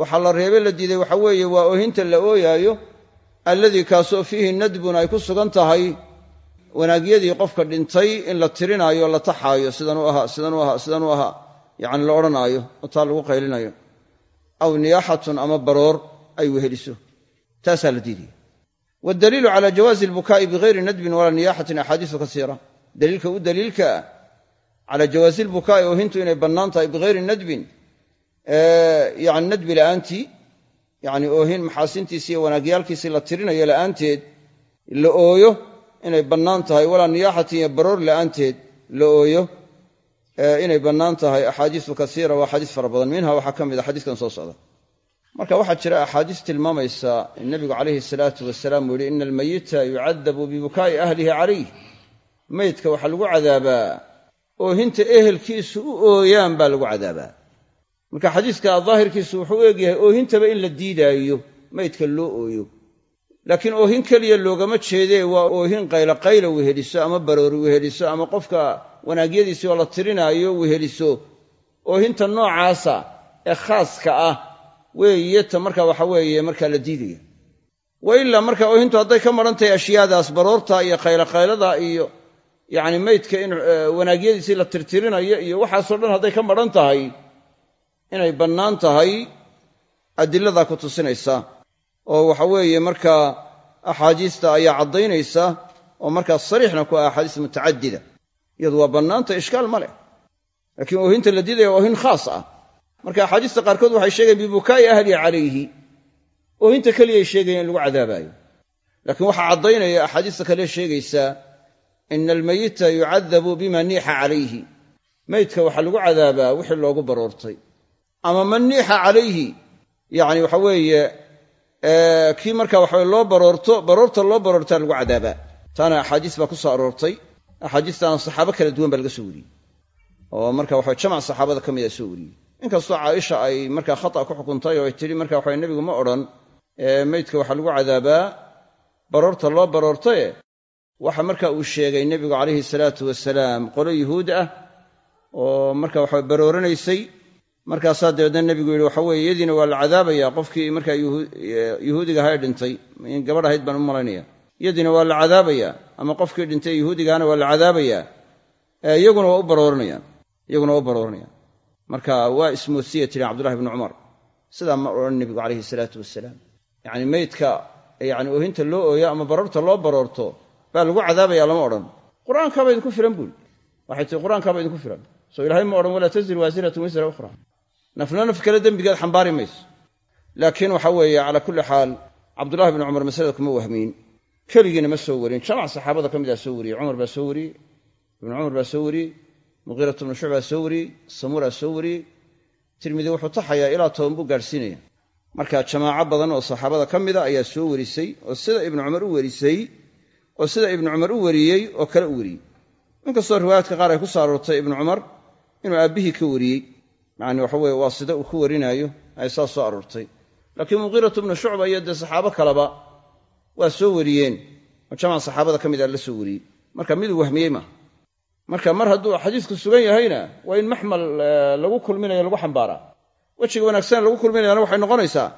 waxaa la reebay la diiday waxa weeye waa oohinta la ooyaayo alladii kaasoo fiihi nadbun ay ku sugan tahay wanaagyadii qofka dhintay in la tirinaayo la taxaayo sidanuu ahaa sidanuu ahaa sidanuu ahaa yacni la odhanaayo taa lagu qaylinayo. Aw niyaaxatun ama baroor ay weheliso. Taasaa la diidaya. Waddaliilu cala jawaazi albukaa'i bigayri nadbin walaa niyaaxatin axaadiisu kasiira. Daliilka u daliilka ah calaa jawaazi lbukaa'i oohintu inay bannaan tahay bigayri nadbin yani nadbi la'aantii yacni oohin maxaasintiisi iyo wanaagyaalkiisii la tirinayo la'aanteed la ooyo inay bannaan tahay. Walaa niyaaxatin iyo baroor la'aanteed la ooyo inay bannaan tahay axaadiisu kasiira waa axaadiis fara badan. Minha waxaa ka mid a xadiiskan soo socda. Marka waxaa jira axaadiis tilmaamaysa in nabigu calayhi salaatu wasalaam uu ina almayita yucadabu bibukaa'i ahlihi calayh. Meydka waxaa lagu cadaabaa oohinta ehelkiisu u ooyaan baa lagu cadaabaa marka xadiiska daahirkiisu wuxuu u egyahay oohintaba in la diidaayo meydka loo ooyo. Laakiin oohin keliya loogama jeedee waa oohin qaylaqayla weheliso ama baroori weheliso ama qofka wanaagyadiisii oo la tirinaayo weheliso oohinta noocaasa ee khaaska ah weeye ta marka waxa weeye markaa la diidaya. Wa ilaa marka oohintu hadday ka maran tahay ashyaadaas baroorta iyo qaylaqaylada iyo yacni meydka in wanaagyadiisii la tirtirinayo iyo waxaasoo dhan hadday ka maran tahay inay bannaan tahay adiladaa ku tusinaysa oo waxa weeye markaa axaadiista ayaa caddaynaysa oo markaa sariixna ku ah axaadiis mutacadida. Iyadu waa bannaanta ishkaal ma leh laakiin oohinta la diidaya oohin khaas ah. Marka axaadiista qaarkood waxay sheegayan bibukaa'i ahli calayhi oohinta keliyay sheegayan in lagu cadaabaayo. Laakiin waxaa caddaynaya axaadiista kale sheegaysaa ina almayita yucadabu bima niixa calayhi. Meydka waxaa lagu cadaabaa wixii loogu baroortay ama man niixa calayhi. Yacni waxa weeye kii marka waxawe loo baroorto baroorta loo baroortaa lagu cadaabaa. Taana axaadiis baa ku soo aroortay. Axaadiistaana saxaabo kala duwan baa laga soo wariyey. Oo marka waxa jamac saxaabada ka mida soo wariyey. Inkastoo caaisha ay markaa khata ku xukuntay oo ay tidhi marka waxa nebigu ma odhan meydka waxaa lagu cadaabaa baroorta loo baroortaye. Waxa marka uu sheegay nebigu calayhi salaatu wasalaam qolo yuhuud ah oo marka waxa barooranaysay markaasaa dabeedna nebigu yidhi waxa weeye iyadiina waa la cadaabaya qofkii markaa yuhuudiga ahaa ee dhintay in gabadh ahayd baan u malaynaya. Iyadiina waa la cadaabayaa ama qofkii dhintay yuhuudigaana waa la cadaabayaa iyaguna waa u barooranayaan iyaguna waa u barooranayaan marka waa ismoodsiya tiri cabdullahi bnu cumar sidaa ma odhan nebigu calayhi salaatu wasalaam yacni meydka yani oohinta loo ooyo ama baroorta loo baroorto baa lagu cadaabaya lama odhan. Qur'aankaaba idinku filan buuli. Waxay tii qur'aankaaba idinku filan. Soo ilahay ma odhan walaa tasiru waasiratun wisra ukhra nafna naf kale dembigeed xambaari mayso. Laakiin waxa weeye calaa kulli xaal cabdullahi bnu cumar masalada kuma wahmiin keligiina ma soo warin. Jamac saxaabada ka mid a soo wariyey cumar baa soo wariyey ibnu cumar baa soo wariyey muqiirat bnu shucbaa soo wariyey samuraa soo wariyey tirmidi wuxuu taxayaa ilaa toban buu gaadhsiinaya marka jamaaco badan oo saxaabada ka mida ayaa soo warisay oo sida ibnu cumar u warisay oo sida ibnu cumar u wariyey oo kale u wariyey. Inkastoo riwaayaadka qaar ay ku soo aroortay ibnu cumar inuu aabbihii ka wariyey yacni waxa weye waa sida uu ku warinaayo ay saas soo aroortay. Laakiin muqiiratu bnu shucba iyo dee saxaabo kaleba waa soo wariyeen. Oo saxaabada ka mid a la soo wariyey. Marka miduu wahmiyey maaha marka mar hadduu xadiisku sugan yahayna waa in maxmal lagu kulminayo lagu xambaaraa wejiga wanaagsan lagu kulminayana waxay noqonaysaa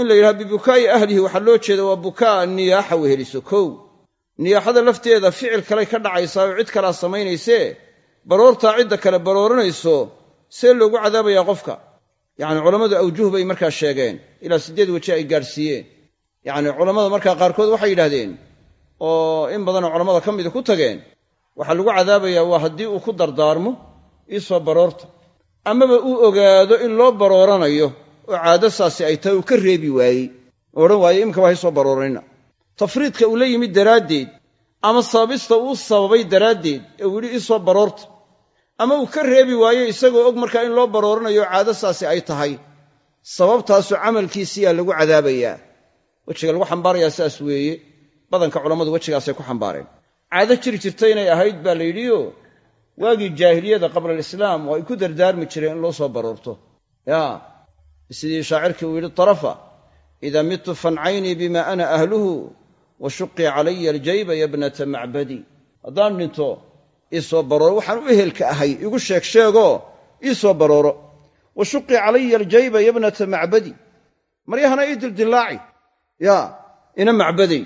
in la yidhaha bibukaa'i ahlihi waxaa loo jeeda waa bukaa niyaaxa weheliso kow. Niyaaxada lafteeda ficil kaley ka dhacaysaa oo cid kalaa samaynaysee baroortaa cidda kale barooranayso see loogu cadaabayaa qofka. Yacni culammadu awjuh bay markaa sheegeen. Ilaa siddeed weji ay gaadhsiiyeen. Yacni culammada markaa qaarkood waxay yidhahdeen oo in badanoo culammada ka mida ku tageen waxaa lagu cadaabayaa waa haddii uu ku dardaarmo iisoo baroorta amaba uu ogaado in loo barooranayo oo caado saasi ay tahay uu ka reebi waayey oo odhan waaye iminka waa haysoo barooranina tafriidka uu la yimid daraaddeed ama sababista uu sababay daraaddeed ee uu yidhi iisoo baroorta ama uu ka reebi waayo isagoo og markaa in loo barooranayo caado saasi ay tahay. Sababtaasu camalkiisiyaa lagu cadaabayaa. Wejiga lagu xambaarayaa sidaas weeye. Badanka culammadu wejigaasay ku xambaareen. Caado jiri jirta inay ahayd baa la yidhioo waagii jaahiliyada qabla alislaam oo ay ku dardaarmi jireen in loo soo baroorto. Ya sidii shaacirkii uu yidhi tarafa idaa midtu fancaynii bima ana ahluhu wa shuqii calaya aljayba yabnata macbadi. Haddaan dhinto iisoo barooro. Waxaan u ehelka ahay igu sheeg sheegoo iisoo barooro. Wa shuqii calaya aljayba yabnata macbadi. Maryahana ii dildillaaci. Ya ina macbaday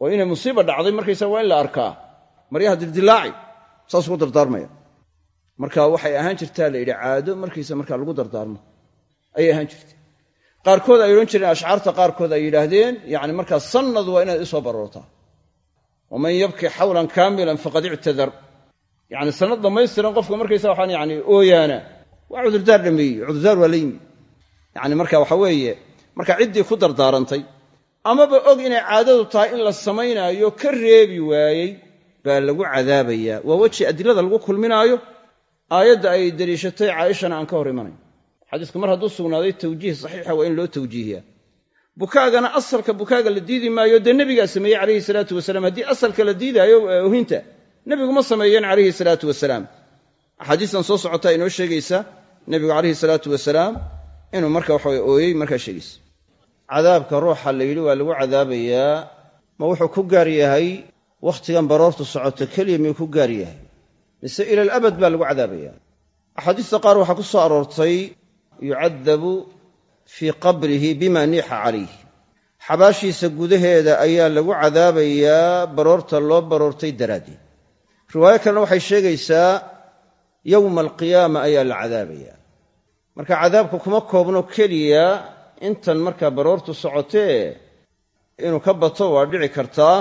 oo inay musiiba dhacday markaysa waa in la arkaa. Maryaha dildillaaci saas ugu dardaarmaya. Marka waxay ahaan jirtaa la yidhi caado markaysa markaa lagu dardaarmo. Ayay ahaan jirtay. Qaarkood ay odhan jireen ashcaarta qaarkood ay yidhaahdeen yacni markaa sannad waa inaad isoo baroortaa waman yabki xawlan kaamilan faqad ictadar yacni sannad dhammaystiran qofka markaysa waxaan yani ooyaana waa cudurdaar dhameeyey cudurdaar waa la yimi. Yacni marka waxa weeye marka ciddii ku dardaarantay amaba og inay caadadu tahay in la samaynaayo ka reebi waayey baa lagu cadaabayaa. Waa weji adilada lagu kulminaayo aayadda ay deliishatay caaishana aan ka hor imanayn. Xadiisku mar hadduu sugnaaday tawjiih saxiixa waa in loo tawjiihiyaa. Bukaagana asalka bukaaga la diidi maayo dee nebigaa sameeyey calayhi salaatu wasalaam. Haddii asalka la diidaayo nebigu ma sameeyeen calayhi salaatu wasalaam. Axaadiistan soo socotaa inoo sheegaysa nebigu calayhi salaatu wasalaam inuu marka waxa ooyey markaa sheegaysa cadaabka ruuxa la yidhi waa lagu cadaabayaa ma wuxuu ku gaar yahay wakhtigan baroortu socoto keliya miyuu ku gaar yahay mise ila alabad baa lagu cadaabayaa. Axaadiista qaar waxaa ku soo aroortay yucadabu fii qabrihi bima niixa calayh xabaashiisa gudaheeda ayaa lagu cadaabayaa baroorta loo baroortay daraaddeed riwaayo kalena waxay sheegaysaa yowma alqiyaama ayaa la cadaabayaa marka cadaabka kuma koobno keliya intan markaa baroortu socotee inuu ka bato waa dhici kartaa.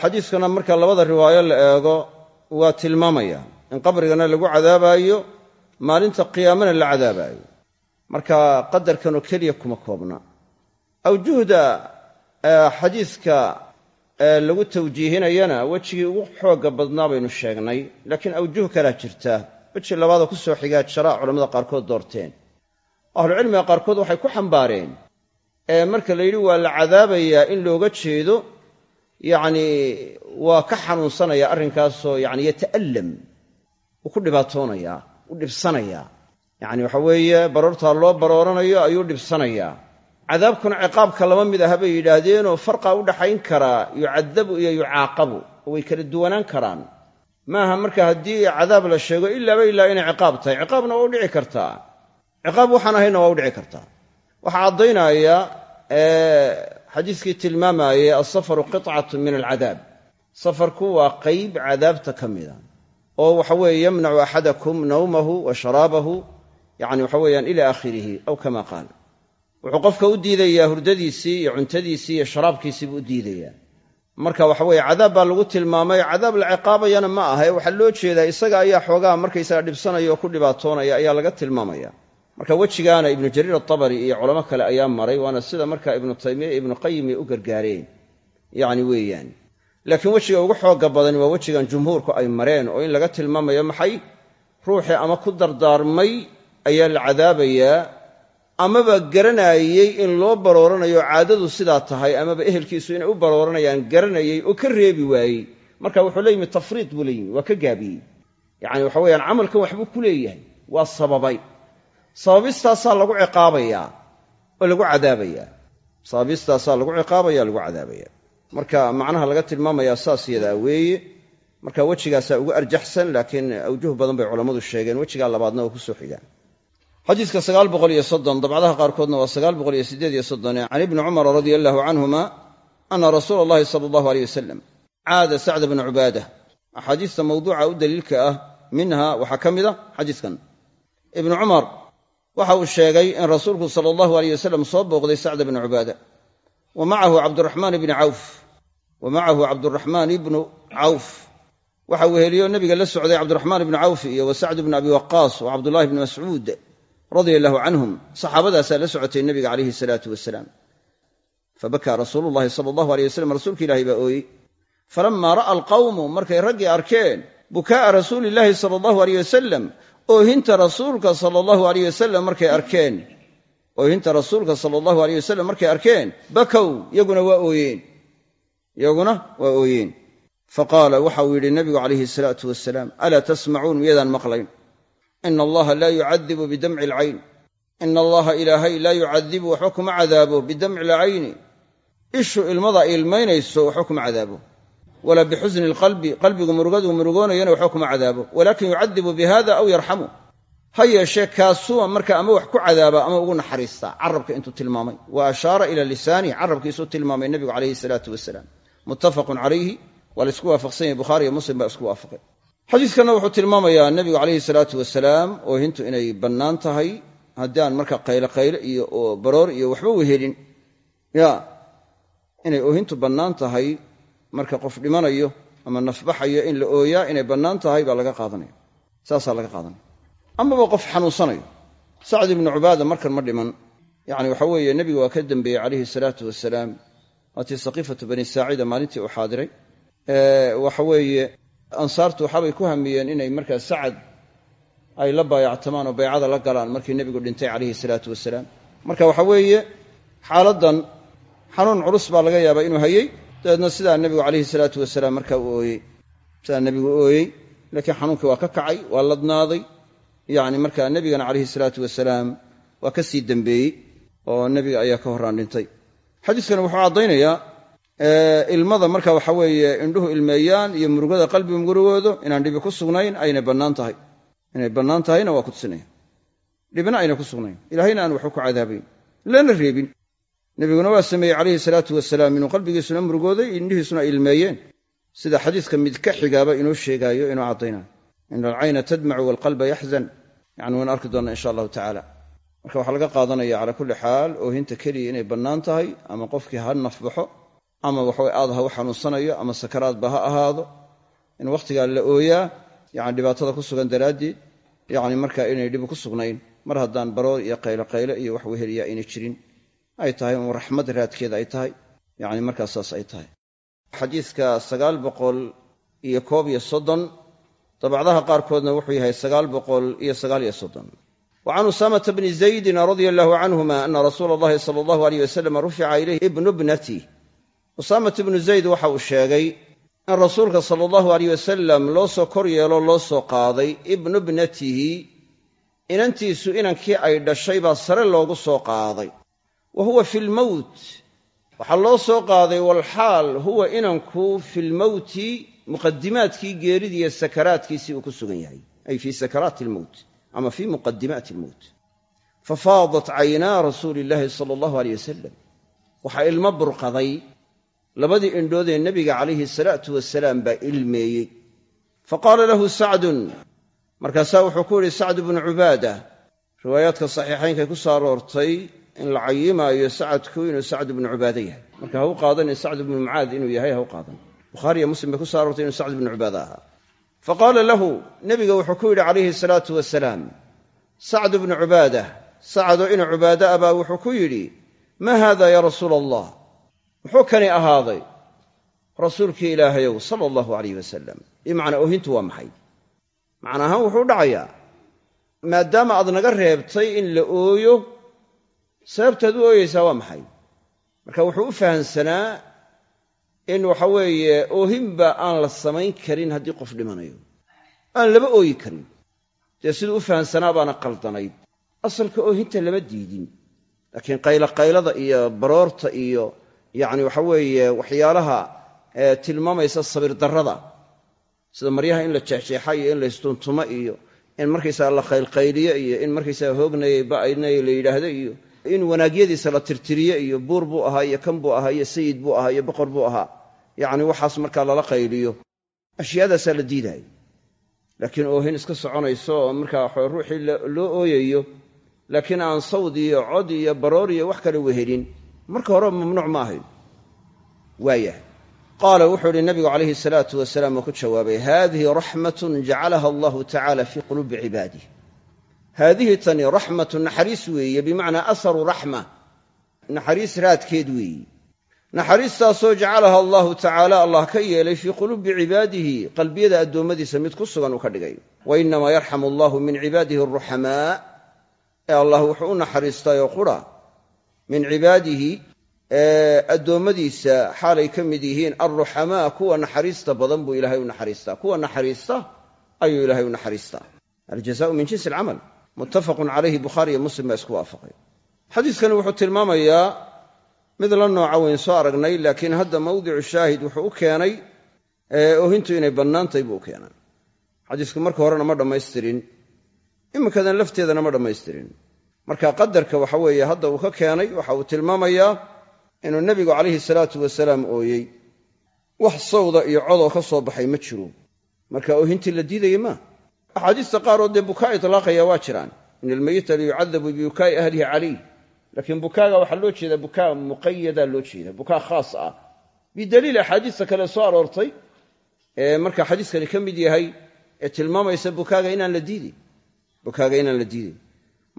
Xadiiskana marka labada riwaayo la eego waa tilmaamaya. In qabrigana lagu cadaabaayo maalinta qiyaamana la cadaabaayo. Marka qadarkanoo keliya kuma koobna. Awjuhda xadiiska lagu tawjiihinayana wejigii ugu xoogga badnaa baynu sheegnay laakiin awjuh kalaa jirta. Weji labaada ku soo xigaa jaraa culamada qaarkood doorteen. Ahlucilmiga qaarkood waxay ku xambaareen ee marka la yidhi waa la cadaabayaa in looga jeedo yacni waa ka xanuunsanaya arrinkaasoo yani yata'allam uu ku dhibaatoonayaa u dhibsanayaa. Yacni waxa weeye baroortaa loo barooranayo ayuu dhibsanayaa cadaabkuna ciqaabka lama mid aha bay yidhaahdeenoo farqaa u dhaxayn karaa yucadabu iyo yucaaqabu. Way kala duwanaan karaan. Maaha marka haddii cadaab la sheego ilaaba ilaa inay ciqaab tahay. Ciqaabna waa u dhici kartaa. Ciqaab waxaan ahayna waa u dhici kartaa. Waxaa caddaynaya xadiiskii tilmaamaayey alsafaru qitcatu min alcadaab. Safarku waa qayb cadaabta ka mida oo waxa weeye yamnacu axadakum nawmahu wa sharaabahu yani waxa weeyaan ila aakhirihi aw kama qaal wuxuu qofka u diidayaa hurdadiisii iyo cuntadiisii iyo sharaabkiisii buu u diidayaa. Marka waxa weeye cadaab baa lagu tilmaamay cadaab la ciqaabayana ma aha ee waxaa loo jeedaa isaga ayaa xoogaa markaysaga dhibsanaya oo ku dhibaatoonaya ayaa laga tilmaamaya. Marka wejigaana ibnu jariir atabari iyo culamo kale ayaa maray waana sida marka ibnu taymiya ibnu qayim ay u gargaareen yacni weeyaan. Laakiin wejiga ugu xooga badani waa wejigan jumhuurku ay mareen oo in laga tilmaamayo maxay ruuxii ama ku dardaarmay ayaa la cadaabayaa amaba garanaayey in loo barooranayo caadadu sidaa tahay amaba ehelkiisu inay u barooranayaan garanayey oo ka reebi waayey. Marka wuxuu la tafriid buu la waa ka gaabiyey. Yacani waxa weeyaan camalkan waxbuu ku leeyahay waa sababay. Sababistaasaa lagu ciqaabayaa oo lagu cadaabayaa. Sababistaasaa lagu ciqaabaya lagu cadaabaya. Marka macnaha laga tilmaamayaa saas yadaa weeye. Marka wejigaasaa ugu arjaxsan laakiin awjuh badan bay culammadu sheegeen wejigaa labaadna oo ku soo xigaan xadiiska sagaal boqol iyo soddon dabcdaha qaarkoodna waa sagaal boqol iyo siddeed iyo soddon can ibni cumara radia allahu canhuma ana rasuula allahi sala allahu aleyh wasalam caada sacda bna cubaadah axaadiista mawduuca u daliilka ah minha waxaa ka mid a xadiiskan. Ibnu cumar waxa uu sheegay in rasuulku sala allahu aleyh wasalam soo booqday sacda bna cubaada. Wa macahu cabduraxmaan ibni cawf. Wa macahu cabduraxmaan ibnu cawf. Waxa weheliyo nabiga la socday cabdiraxmaan ibnu cawf iyo wa sacd ibnu abi waqaas wa cabdullahi bni mascuud radia allahu canhum saxaabadaasaa la socotay nebiga calayhi salaatu wasalaam fabakaa rasuulu llahi sala allahu aleyh wasalam rasuulka ilaahay baa ooyey falamaa ra'a alqawmu markay raggii arkeen bukaa'a rasuulillaahi sala allahu aleyh wasalam oohinta rasuulka sala allahu aleyh wasalam markay arkeen oohinta rasuulka sala allahu aleyh wasalam markay arkeen bakow yaguna waa ooyeen. Iyaguna waa ooyeen. Faqaala uu yidhi nabigu calayhi salaatu wasalaam alaa tasmacuun miyaydaan maqlayn ina allaha laa yucadibu bidamci alcayn ina allaha ilaahay laa yucadibu waxba kuma cadaabo bidamci alcayni ishu ilmada ilmaynayso waxba kuma cadaabo walaa bixusni alqalbi qalbigu murugaduu murugoonayana waxba kuma cadaabo walaakin yucadibu bihada aw yarxamu ha yeeshee kaasuu marka ama wax ku cadaaba ama ugu naxariistaa carabka intuu tilmaamay wa ashaara ila lisaanihi carabkiisuu tilmaamay nebigu calayhi salaatu wasalaam muttafaqun calayhi waa la isku waafaqsan yahay bukhaari muslim baa isku waafaqay xadiiskanna wuxuu tilmaamayaa nebigu calayhi salaatu wasalaam oohintu inay bannaan tahay haddii marka qayle qayle iyo baroor iyo waxba wehelin. Ya inay oohintu bannaan tahay marka qof dhimanayo ama nafbaxayo in la ooyaa inay bannaan tahay baa laga qaadanaya. Saasaa laga qaadanaya. Amaba qof xanuunsanayo. Sacd ibnu cubaada markan ma dhiman. Yacni waxa weeye nebiga waa ka dembeeyey calayhi salaatu wasalaam. Waatii saqiifatu bani saacida maalintii uu xaadiray. Waxa weeye ansaartu waxaabay ku hamiyeen inay markaa sacad ay la baayactamaan oo baycada la galaan markii nebigu dhintay calayhi salaatu wasalaam. Marka waxa weeye xaaladdan xanuun culus baa laga yaabaa inuu hayey dabeedna sidaa nebigu calayhi salaatu wasalaam markaa u ooyey sidaa nebigu ooyey laakiin xanuunkii waa ka kacay waa ladnaaday. Yacni markaa nebigana calayhi salaatu wasalaam waa ka sii dembeeyey oo nebiga ayaa ka horraan dhintay. Xadiiskani wuxuu caddaynayaa ilmada marka waxa weeye indhuhu ilmeeyaan iyo murugada qalbigu murugoodo inaan dhibi ku sugnayn aynay bannaan tahay. Inay bannaan tahayna waa ku dhibna ayna ku sugnayn. Ilaahayna aan waxba ku cadaabayn. Lana reebin. Nebiguna waa sameeyey calayhi salaatu wasalaam inuu qalbigiisuna murugooday indhihiisuna ay ilmeeyeen. Sida xadiiska mid ka xigaaba inoo sheegaayo inoo caddaynayo ina alcayna tadmacu waalqalba yaxzan. Yani waan arki doonnaa insha allahu tacaala. Marka waxaa laga qaadanaya calaa kulli xaal oohinta keliya inay bannaan tahay ama qofkii ha nafbaxo ama waxaway aad ha u xanuunsanayo ama sakaraadba ha ahaado. In wakhtigaa la ooyaa yani dhibaatada ku sugan daraaddeed yani marka inay dhibi ku sugnayn. Mar haddaan baroor iyo qayle qayle iyo wax weheliya ayna jirin ay tahay un raxmad raadkeeda ay tahay. Yani markaas saas ay tahay. Xadiidka sagaal boqol iyo koob iyo soddon dabacdaha qaarkoodna wuxuu yahay sagaal boqol iyo sagaal iyo soddon. Wa can usaamata bni zaydin radia allahu canhuma ana rasuula allahi sala allahu aleyh wasalam rufica ilayhi ibnu bnati usaamat ibnu zayd waxa uu sheegay in rasuulka sala allahu aleyh wasalam loo soo kor yeelo loo soo qaaday ibnu bnatihi inantiisu inankii ay dhashay baa sare loogu soo qaaday. Wa huwa fi lmowt waxaa loo soo qaaday walxaal huwa inanku fi lmowti muqadimaadkii geeridiiyo sakaraadkiisii uu ku sugan yahay ay fii sakaraati almowt ama fii muqadimaati almowt fafaadat caynaa rasuuli illaahi sala allahu aleyh wasalam waxaa ilmo burqaday labadii indhoodee nebiga calayhi salaatu wasalaam baa ilmeeyey. Fa qaala lahu sacdun markaasaa wuxuu ku yidhi sacdu bnu cubaada riwaayaadka saxiixaynkay ku soo aroortay in la cayimaayo sacadku inuu sacdu bnu cubaade yahay. Marka ha u qaadanin sacdu bnu mucaad inuu yahay ha u qaadan. Bukhaariiyo muslim bay ku so aroortay inuu sacdu bnu cubaada ahaa fa qaala lahu nebiga wuxuu ku yidhi calayhi salaatu wasalaam sacdu bnu cubaada sacadoo ina cubaade ah baa wuxuu ku yidhi maa haada yaa rasuula allah muxuu kani ahaaday rasuulkii ilaahayow sala allahu alayh wasalam bimacnaa oohintu waa maxay? Macna ahaan wuxuu dhacayaa maadaama aad naga reebtay in la ooyo sababtaad u ooyeysaa waa maxay? Marka wuxuu u fahamsanaa in waxa weeye oohinba aan la samayn karin haddii qof dhimanayo. Aan laba ooyi karin. Dee siduu u fahamsanaa baana qaldanayd. Asalka oohinta lama diidin. Laakiin qayloqaylada iyo baroorta iyo yacni waxa weeye waxyaalaha tilmaamaysa sabir darrada. Sida maryaha in la jeexjeexa iyo in la istuntumo iyo in markaysaga la qaylqayliyo iyo in markaysaga hoognayay ba'aynay la yidhaahdo iyo in wanaagyadiisa la tirtiriyo iyo buur buu ahaa iyo kan buu ahaa iyo sayid buu ahaa iyo boqor buu ahaa. Yacni waxaas markaa lala qayliyo ashyaadaasaa la diidaaya laakiin oohin iska soconayso oo markaa ruuxii loo ooyayo laakiin aan sawd iyo cod iyo baroor iyo wax kale wehelin marka hore mamnuuc ma ahayn. Waayah qaala wuxuu ihi nabigu calayhi salaatu wasalaam oo ku jawaabay haadihi raxmatun jacalaha allahu tacaala fii quluubi cibaadih haadihi tani raxmatu naxariis weeye bimacnaa asaru raxma naxariis raadkeed weeyi naxariistaasoo jacalaha allahu tacaala allah ka yeelay fii quluubi cibaadihi qalbiyada addoommadiisa mid ku sugan uu ka dhigay. Wa inamaa yarxamu allahu min cibaadihi aruxamaa ee allah wuxuu u naxariistayoo qura min cibaadihi addoommadiisa xaalay ka mid yihiin alruxamaa kuwa naxariista badan buu ilaahay u naxariistaa. Kuwa naxariista ayuu ilaahay u naxariistaa. Aljazaau min jinsi alcamal. Muttafaqun calayhi bukhaari iyo muslim baa isku waafaqay. Xadiiskani wuxuu tilmaamayaa mid la nooca weyn soo aragnay laakiin hadda mawdicu shaahid wuxuu u keenay oohintu inay bannaantahy buu u keenay. Xadiisku marka horena ma dhammaystirin. Iminkadan lafteedana ma dhammaystirin marka qadarka waxa weeye hadda uu ka keenay waxa uu tilmaamayaa inuu nebigu calayhi salaatu wasalaam ooyey. Wax sawda iyo codoo ka soo baxay ma jiro. Marka oohintii la diidaya maa axaadiista qaaroo dee bukaa itlaaqaya waa jiraan. In almeyita liyucadabu bibukaa'i ahlihi calayh laakiin bukaaga waxaa loo jeedaa bukaa muqayadaa loo jeeda bukaa khaas ah. Bidaliil axaadiista kale soo aroortay ee marka xadiiskani ka mid yahay ee tilmaamaysa bukaaga inaan la diidin. Bukaaga inaan la diidin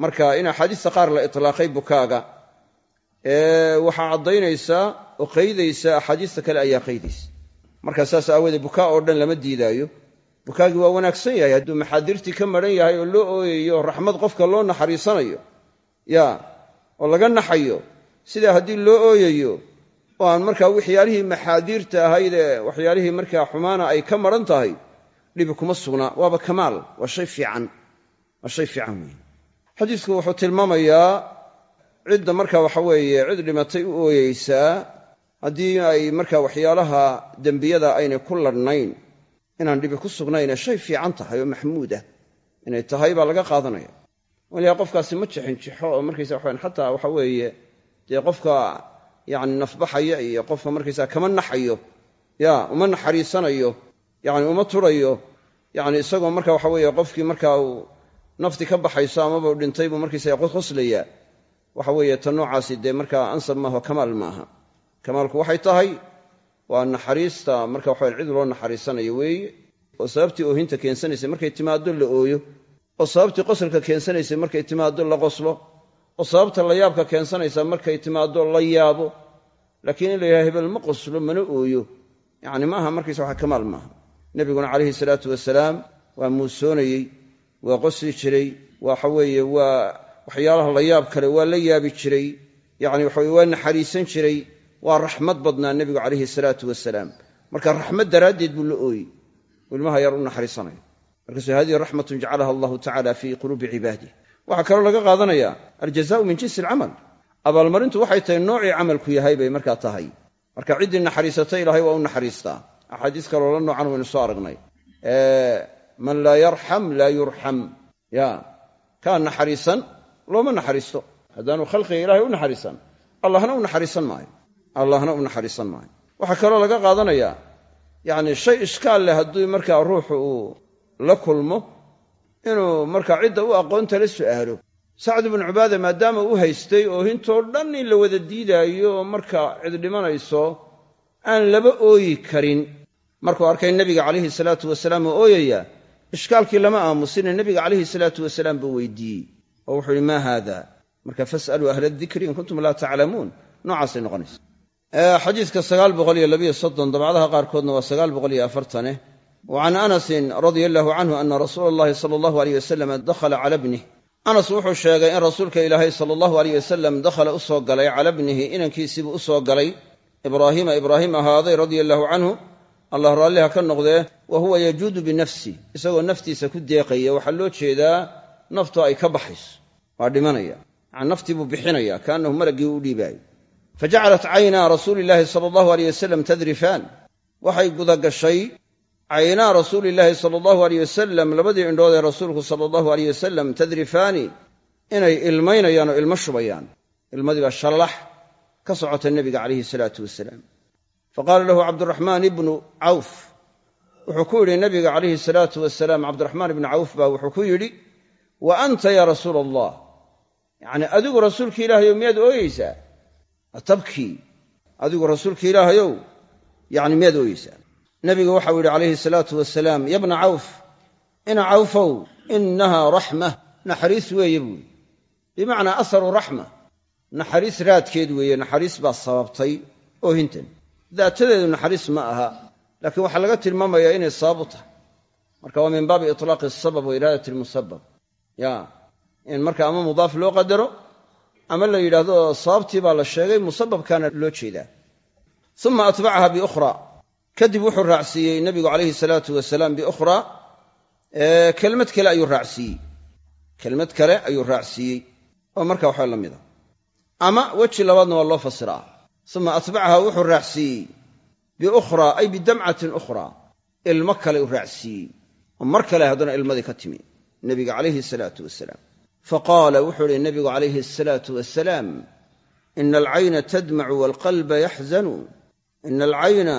marka in axaadiista qaar la itlaaqay bukaaga waxaa caddaynaysaa oo qaydaysa axaadiista kale ayaa qaydaysa marka saas aawoodee bukaa oo dhan lama diidaayo. Bukaagii waa wanaagsan yahay hadduu maxaadirtii ka maran yahay oo loo ooyayo raxmad qofka loo naxariisanayo ya oo laga naxayo sidaa haddii loo ooyayo oo aan markaa waxyaalihii maxaadiirta ahayd ee waxyaalihii markaa xumaana ay ka maran tahay dhibi kuma sugnaa waaba kamaal waa shay fiican. Waa shay fiican weeye xadiisku wuxuu tilmaamayaa cidda marka waxa weeye cid dhimatay u ooyeysaa haddii ay marka waxyaalaha dembiyada aynay ku ladhnayn inaan dhibi ku sugnayne shay fiican tahay oo maxmuud ah. Inay tahay baa laga qaadanaya. Waliyaa qofkaasi ma jixinjixo oo markaysa waxawan xataa waxa weeye dee qofka yacni nafbaxaya iyo qofka markaysaa kama naxayo ya uma naxariisanayo yacni uma turayo yacni isagoo marka waxa weeye qofkii markaa nafti ka baxayso amaba u dhintay buu markaysaga qoslayaa waxa weeye ta noocaasi dee markaa ansab maaho kamaal maaha. Kamaalku waxay tahay waa naxariista marka waxawan cid loo naxariisanayo weeye. Oo sababtii oohinta keensanaysay markay timaaddo la ooyo. Oo sababtii qosolka keensanaysay markay timaaddo la qoslo. Oo sababta layaabka keensanaysa markay timaaddo la yaabo. Laakiin in la yidhaha hebel ma qoslo mana ooyo. Yacni maaha markaysa waxa kamaal maaha. Nebiguna calayhi salaatu wasalaam waa muusoonayey waa qosli jiray waxa weeye waa waxyaalaha layaab kale waa la yaabi jiray yacni waxa weye waa naxariisan jiray waa raxmad badnaa nebigu calayhi salaatu wasalaam. Marka raxmad daraaddeed buu la ooyey ilmaha yar u naxariisanayo markaasuu hadihi raxmatun jacalaha allahu tacala fii quluubi cibaadih waxaa kaloo laga qaadanayaa aljazaau min jinsi alcamal. Abaalmarintu waxay tahay noocii camalku yahay bay markaa tahay. Marka ciddii naxariisata ilaahay waa u naxariistaa. Axaadiis kaloo la noocan waynu soo aragnay man laa yarxam laa yurxam ya. Kaa naxariisan looma naxariisto. Haddaanu khalqiga ilahay u naxariisan allahna u naxariisan maayo. Allahna u naxariisan maayo. Waxaa kaloo laga qaadanayaa yacni shay ishkaal leh haddii markaa ruuxu uu la kulmo inuu markaa cidda u aqoonta la su'aalo. Sacd ibnu cubaada maadaama u haystay oo hintoo dhan in la wada diidaayo oo markaa cid dhimanayso aan laba ooyi karin. Markuu arkay nebiga calayhi salaatu wasalaam oo ooyaya ishkaalkii lama aamusine nebiga calayhi salaatu wasalaam buu weydiiyey oo wuxuu ihi maa haada? Marka fas'aluu ahla dikri in kuntum laa taclamuun noocaasay noqonaysa. Xadiidka dabcadaha qaarkoodna waa sagaal boqol iyo afartaneh wa can anasin radia allahu canhu ana rasuula allahi sala allahu aleyh wasalam dakhala cala bnih anas wuxuu sheegay in rasuulka ilaahay sala allahu aleyh wasalam dakhala u soo galay cala bnihi inankiisiibuu u soo galay. Ibraahiima ibraahim ahaaday radia allahu canhu allah raalliha ka noqdee wa huwa yajuudu binafsi isagoo naftiisa ku deeqaya waxaa loo jeedaa naftu ay ka baxayso waa dhimanaya yani naftii buu bixinaya kaannahu malaggii u dhiibaayo. Fajacalat caynaa rasuuli illaahi sala allahu aleyh wasalam tadrifaan waxay gudagashay caynaa rasuulillaahi sala allahu aleyh wasalam labadii indhood ee rasuulku sala allahu aleyh wasalam tadrifaani inay ilmaynayaan oo ilmo shubayaan. Ilmadii baa shallax ka socota nebiga calayhi salaatu wasalaam faqaala lahu cabduraxmaan ibnu cawf wuxuu ku yidhi nabiga calayhi salaatu wasalaam cabdiraxmaan ibnu cawf baa wuxuu ku yidhi wa anta yaa rasuula allah yacni adigu rasuulka ilaahayo miyaad ooyeysaa atabkii adigu rasuulka ilaahayow yacni miyaad ooyeysaa nebigu waxau yidhi calayhi salaatu wasalaam yabna cawf ina cawfow innahaa raxma naxariis weeye buuyi bimacnaa aharu raxma naxariis raadkeed weeye naxariis baa sababtay oohintan daatadeedu naxariis ma aha laakiin waxaa laga tilmaamayaa inay sabab u tahay. Marka waa min baabi itlaaqi asabab wa iraadat almusabab. Ya in marka ama mudaaf loo qadaro ama la yidhaahdo sababtii baa la sheegay musababkaana loo jeedaa. Uma atbacaha biukhra. Kadib wuxuu raacsiiyey nebigu calayhi salaatu wasalaam biukhra kelmad kale ayuu raacsiiyey. Kelmad kale ayuu raacsiiyey. Oo marka waxaa la mida ama weji labaadna waa loo fasiraa uma atbacaha wuxuu raacsiiyey biukhraa ay bidamcatin ukhraa ilmo kale u raacsiiyey. oo mar kale haddana ilmadii ka timi nebiga calayhi salaatu wasalaam. Faqaala wuxuu ihi nebigu calayhi asalaatu wasalaam ina alcayna tadmacu waalqalba yaxzanu. Ina alcayna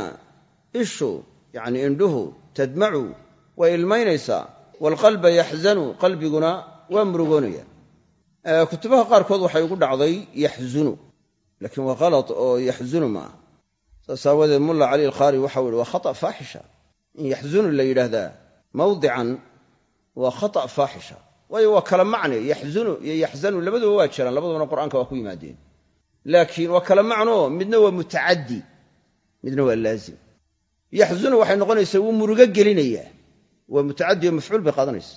ishu yacni indhuhu tadmacu way ilmaynaysaa. Waalqalba yaxzanu qalbiguna waa murugoonaya. Kutubaha qaarkood waxay ugu dhacday yaxzunu laakiin waa khalad oo yaxzunu maaha saas aawadeed mulla cali alkhaari waxau yihi waa khata faaxisha in yaxzunu la yidhaahdaa mawdican waa khata faaxisha waayo waa kala macne yaxzunu iyo yaxzanu labaduba waa jiraan labadubana qur'aanka waa ku yimaadeen laakiin waa kala macnoo midna waa mutacaddi midna waa laazim yaxzunu waxay noqonaysaa wuu murugo gelinayaa waa mutacaddi oo mafcuul bay qaadanaysa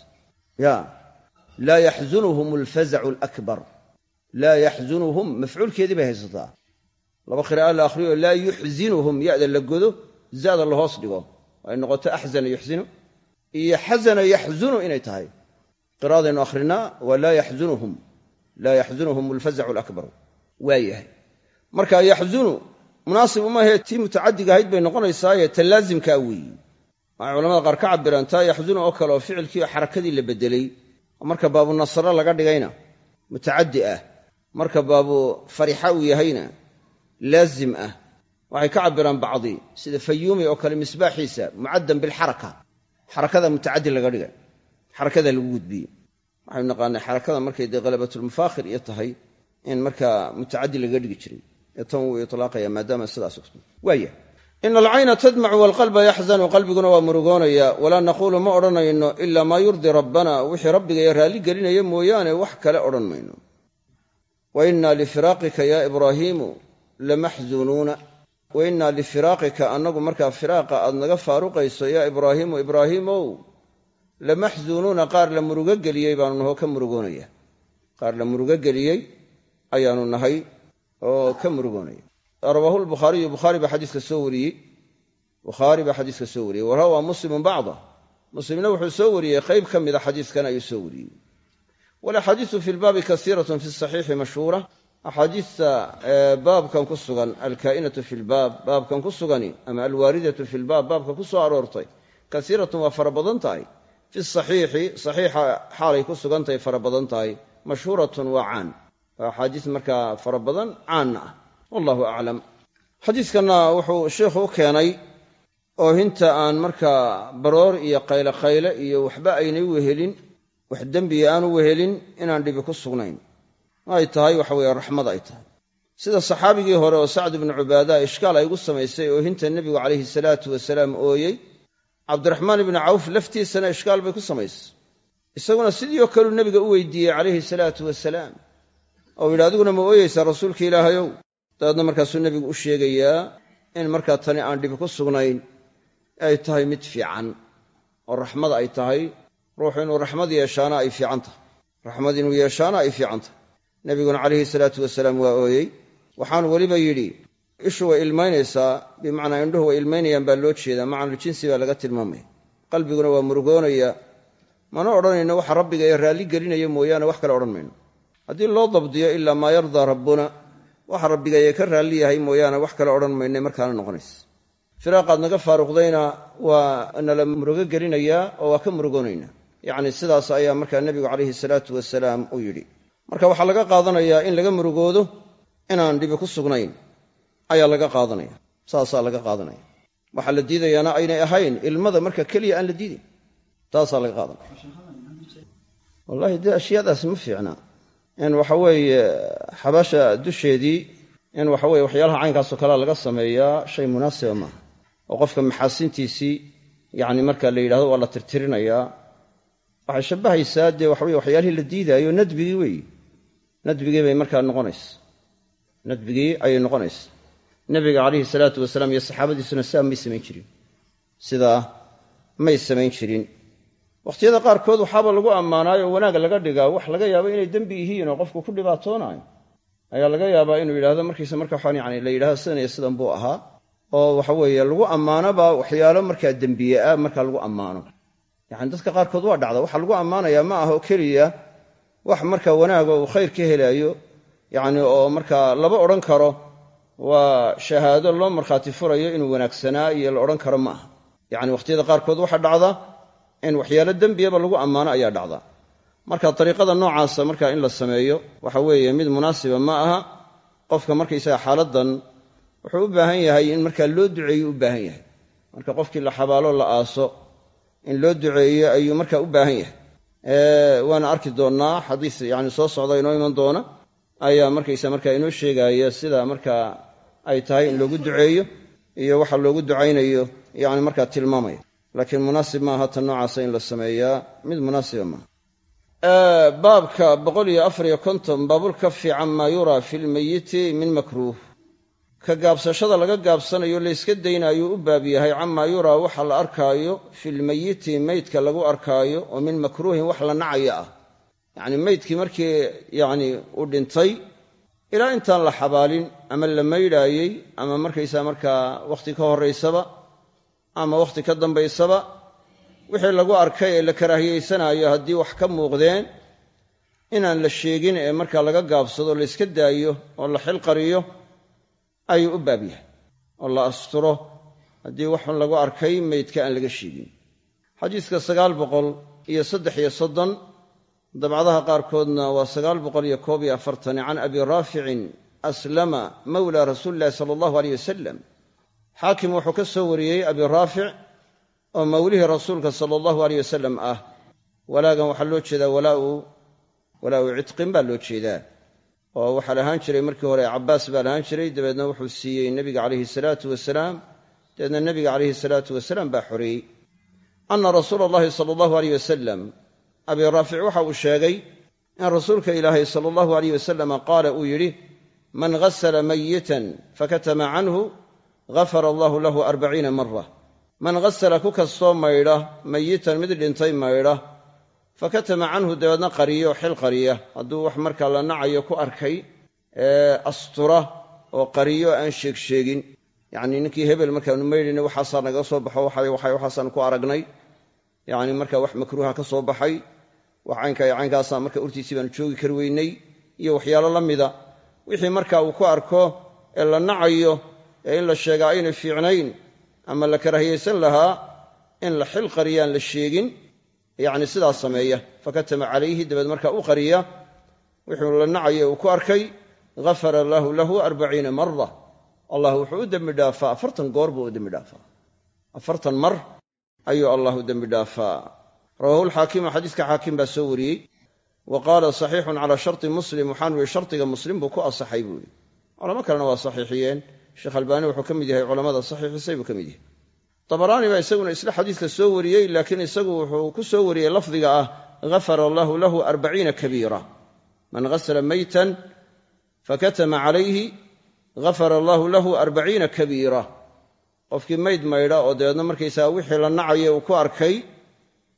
ya laa yaxzunuhum alfazacu alakbar laa yaxzunuhum mafcuulkeedii bay haysataa laba qira'a la akhriyo laa yuxzinuhum ya'da la godo zaada la hoos dhigo ay noqoto axzana yuxzinu iyo xasana yaxzunu inay tahay qira'adaynu akhrinaa waa laa yaxzunuhum laa yaxzunuhum alfazacu alakbar waa yahay marka yaxzunu munaasib umahee tii mutacadiga ahayd bay noqonaysaaye ta laazimkaa weeyi waxay culamada qaar ka cabiraan taa yaxzunu oo kale oo ficilkii xarakadii la bedelay oo marka baabu nasro laga dhigayna mutacaddi ah marka baabu farixa uu yahayna laazim ah. Waxay ka cabiraan bacdi sida fayuumi oo kale misbaaxiisa mucaddan bilxaraka xarakada mutacaddi laga dhigay xarakada lagu gudbiyey waxaynu naqaanay xarakada markay dee khalabatulmufaakhir iyo tahay in markaa mutacaddi laga dhigi jiray. Ee tan wuu itlaaqaya maadaama sidaas ogto waaya ina alcayna tadmacu waalqalba yaxzanu qalbiguna waa murugoonaya. Walaa naquulu ma odhanayno ilaa maa yurdii rabbana. Wixii rabbigaya raalli gelinaya mooyaane wax kale odhan mayno wa inna lifiraaqika yaa ibraahiimu lamaxzunuuna wa innaa lifiraaqika annagu markaa firaaqa aad naga faaruqayso yaa ibraahiimu ibraahiimow lamaxzunuuna qaar la murugo geliyey baanu nahoo ka murugoonaya qaar la murugo geliyey ayaanu nahay oo ka murugoonaya rawaahu lbukhaariyu bukhaari baa xadiiska soo wariyey bukhaari baa xadiiska soo wariyey wa rawaa muslimun bacda muslimna wuxuu soo wariyey qayb ka mida xadiiskan ayuu soo wariyey walaxaadiisu fi lbaabi kasiiratun fi saxiixi mashhuura axaadiista baabkan ku sugan alkaa'inatu fi lbaab baabkan ku sugani ama alwaaridatu fi lbaab baabka ku soo aroortay kasiiratun waa fara badan tahay fi saxiixi saxiixa xaalay ku sugan tahay fara badan tahay mashhuuratun waa caan waa axaadiis markaa fara badan caanna ah wallahu aclam xadiiskanna wuxuu sheikhu u keenay oo hinta aan markaa baroor iyo qayle iyo waxba aynay wehelin wax dembiga aanu wehelin inaan dhibi ku sugnayn. Ay tahay waxa weeye raxmad ay tahay. Sida saxaabigii hore oo sacd ibnu cubaada ishkaal ay ugu samaysay oo hinta nebigu calayhi salaatu wasalaam ooyey cabdiraxmaan ibnu cawf laftiisana ishkaal bay ku samaysay. Isaguna sidiioo kaleu nebiga u weydiiyey calayhi salaatu wasalaam oo yidhi adiguna ma ooyeysaa rasuulka ilaahayow? Dabeedna markaasuu nebigu u sheegayaa in markaa tani aan dhibi ku sugnayn ay tahay mid fiican oo raxmad ay tahay ruuxu inuu raxmad yeeshaana ay fiican tahay. Raxmad inuu yeeshaana ay fiican tahay. Nebiguna calayhi salaatu wasalaam waa ooyey. Waxaanu weliba yidhi ishu way ilmaynaysaa bimacnaa indhuhu way ilmaynayaan baa loo jeedaa macanuljinsi baa laga tilmaamaya. Qalbiguna waa murugoonaya mana odhanayno waxa rabbiga ee raalli gelinaya mooyaane wax kale odhan mayno. Haddii loo dabdiyo ilaa maa yardaa rabbuna waxa rabbigayee ka raalli yahay mooyaane wax kale odhan mayne markaana noqonaysa. Firaaqaad naga faaruqdayna waa nala murugo gelinayaa oo waa ka murugoonaynaa yacni sidaas ayaa markaa nebigu calayhi salaatu wasalaam u yidhi. Marka waxaa laga qaadanayaa in laga murugoodo inaan dhibi ku sugnayn. Ayaa laga qaadanaya. Saasaa laga qaadanaya. Waxaa la diidayaana aynay ahayn ilmada marka keliya aan la diidayn taasaa laga qaadanaya. Wallahi dee ashyaadaas ma fiicna. In waxa weeye xabaasha dusheedii in waxa weye waxyaalaha caynkaasoo kalea laga sameeyaa shay munaasiba maaha oo qofka maxaasintiisii yacni marka la yidhahdo waa la tirtirinayaa waxay shabbahaysaa dee waxaweye waxyaalihii la diidaayo nadbigii weeye. Nadbigii bay markaa noqonaysa nadbigii ayay noqonaysa nebiga calayhi salaatu wasalaam iyo saxaabadiisuna sidaa may samayn jirin. Sidaa may samayn jirin. Wakhtiyada qaarkood waxaaba lagu ammaanaayo wanaag laga dhigaa wax laga yaabo inay dembi yihiin oo qofku ku dhibaatoonaayo ayaa laga yaabaa inuu yidhahdo markiisa marka waxaan yani la yidhahdo sidan iyo sidan buu ahaa. Oo waxa weeye lagu ammaanoba waxyaalo markaa dembiye ah markaa lagu ammaano yacani dadka qaarkood waa dhacda waxa lagu ammaanayaa ma aha oo keliya wax marka wanaago uu khayr ka helaayo yacni oo markaa laba odhan karo waa shahaado loo markhaati furayo inuu wanaagsanaa iyo la odhan karo ma aha. Yacni wakhtiyada qaarkood waxaa dhacda in waxyaalo dembiyaba lagu ammaano ayaa dhacda. Marka dariiqada noocaasa marka in la sameeyo waxa weeye mid munaasiba ma aha qofka markaysaga xaaladdan wuxuu u baahan yahay in markaa loo duceeyo u baahan yahay. Marka qofkii la xabaalo la aaso in loo duceeyo ayuu marka u baahan yahay. Waana arki doonnaa xadiis yani soo socda inoo iman doona ayaa markaysa marka inoo sheegaya sida markaa ay tahay in loogu duceeyo iyo waxa loogu ducaynayo yani markaa tilmaamaya. Laakiin munaasib maaha tan noocaasa in la sameeyaa mid munaasiba maaha baabka boqol iyo afariyo konton baabulkafi camaa yuraa fi lmayiti min makruuh ka gaabsashada laga gaabsanayo layska daynaayuu u baab yahay camaa yuraa waxa la arkaayo filmayiti meydka lagu arkaayo oo min makruuhin wax la nacaya ah. Yacni meydkii markii yacni uu dhintay ilaa intaan la xabaalin ama la maydhaayey ama markaysaa markaa wakhti ka horraysaba ama wakhti ka dambaysaba wixii lagu arkay ee la karaahiyeysanaayo haddii wax ka muuqdeen inaan la sheegin ee markaa laga gaabsado layska daayo oo la xilqariyo ayuu u baab yahay oo la asturo haddii waxun lagu arkay meydka aan laga sheegin. Xadiiska sagaal boqol iyo saddex iyo soddon dabcadaha qaarkoodna waa sagaal boqol iyo koob iyo afartan. Can abi raaficin aslama mawla rasuuli illahi sala allahu aleyh wasalam xaakim wuxuu ka soo wariyey abi raafic oo mawlihii rasuulka sala allahu aleyh wasalam ah. Walaagan waxaa loo jeedaa walaau cidqin baa loo jeedaa oo waxaa lahaan jiray markii hore cabbaas baa lahaan jiray dabeedna wuxuu siiyey nebiga calayhi salaatu wasalaam dabeedna nebiga calayhi salaatu wasalaam baa xoreeyey anna rasuula allahi sala allahu aleyh wasalam abi raafic waxa uu sheegay in rasuulka ilaahay sala allahu aleyh wasalam qaala uu yidhi man ghasala mayitan fakatama canhu ghafara allahu lahu arbaciina mara man ghasala ku kastoo maydha mayitan mid dhintay maydha fakatama canhu dabeedna qariyo xil qariya. Hadduu wax markaa la nacayo ku arkay astura oo qariyo aan sheegsheegin yacni ninkii hebel markaanu maydhayna waxaasaa naga soo baxo waxaasaan ku aragnay. Yacni marka wax makruuha ka soo baxay wax caynka caynkaasaa marka urtiisii baanu joogi kari weynay iyo waxyaalo la mida. Wixii marka uu ku arko ee la nacayo ee in la sheegaa aynay fiicnayn ama la karaahiyaysan lahaa in la xil qariyaan la sheegin yacni sidaas sameeya. Fakatama calayhi dabeed markaa u qariya wuxuu la nacayo uu ku arkay ghafara allaahu lahu arbaciina mara allah wuxuu u dembi dhaafaa afartan goor buu u dembi dhaafaa. Afartan mar ayuu allah u dembi dhaafaa. Rawaahu lxaakimu xadiiska xaakim baa soo wariyey. Wa qaala saxiixun calaa sharti muslim. Waxaanu yihi shardiga muslim buu ku asaxay buu yihi culamo kalena waa saxiixiyeen. Sheekh albaani wuxuu ka mid yahay culamada saxiixisay buu ka mid yahay dabaraani baa isaguna isla xadiiska soo wariyey laakiin isagu wuxuu ku soo wariyey lafdiga ah ghafara allaahu lahu arbaciina kabiira. Man ghasala maytan fakatama calayhi ghafara allaahu lahu arbaciina kabiira. Qofkii mayd maydha oo dabeedna markaysaga wixii la nacaya uu ku arkay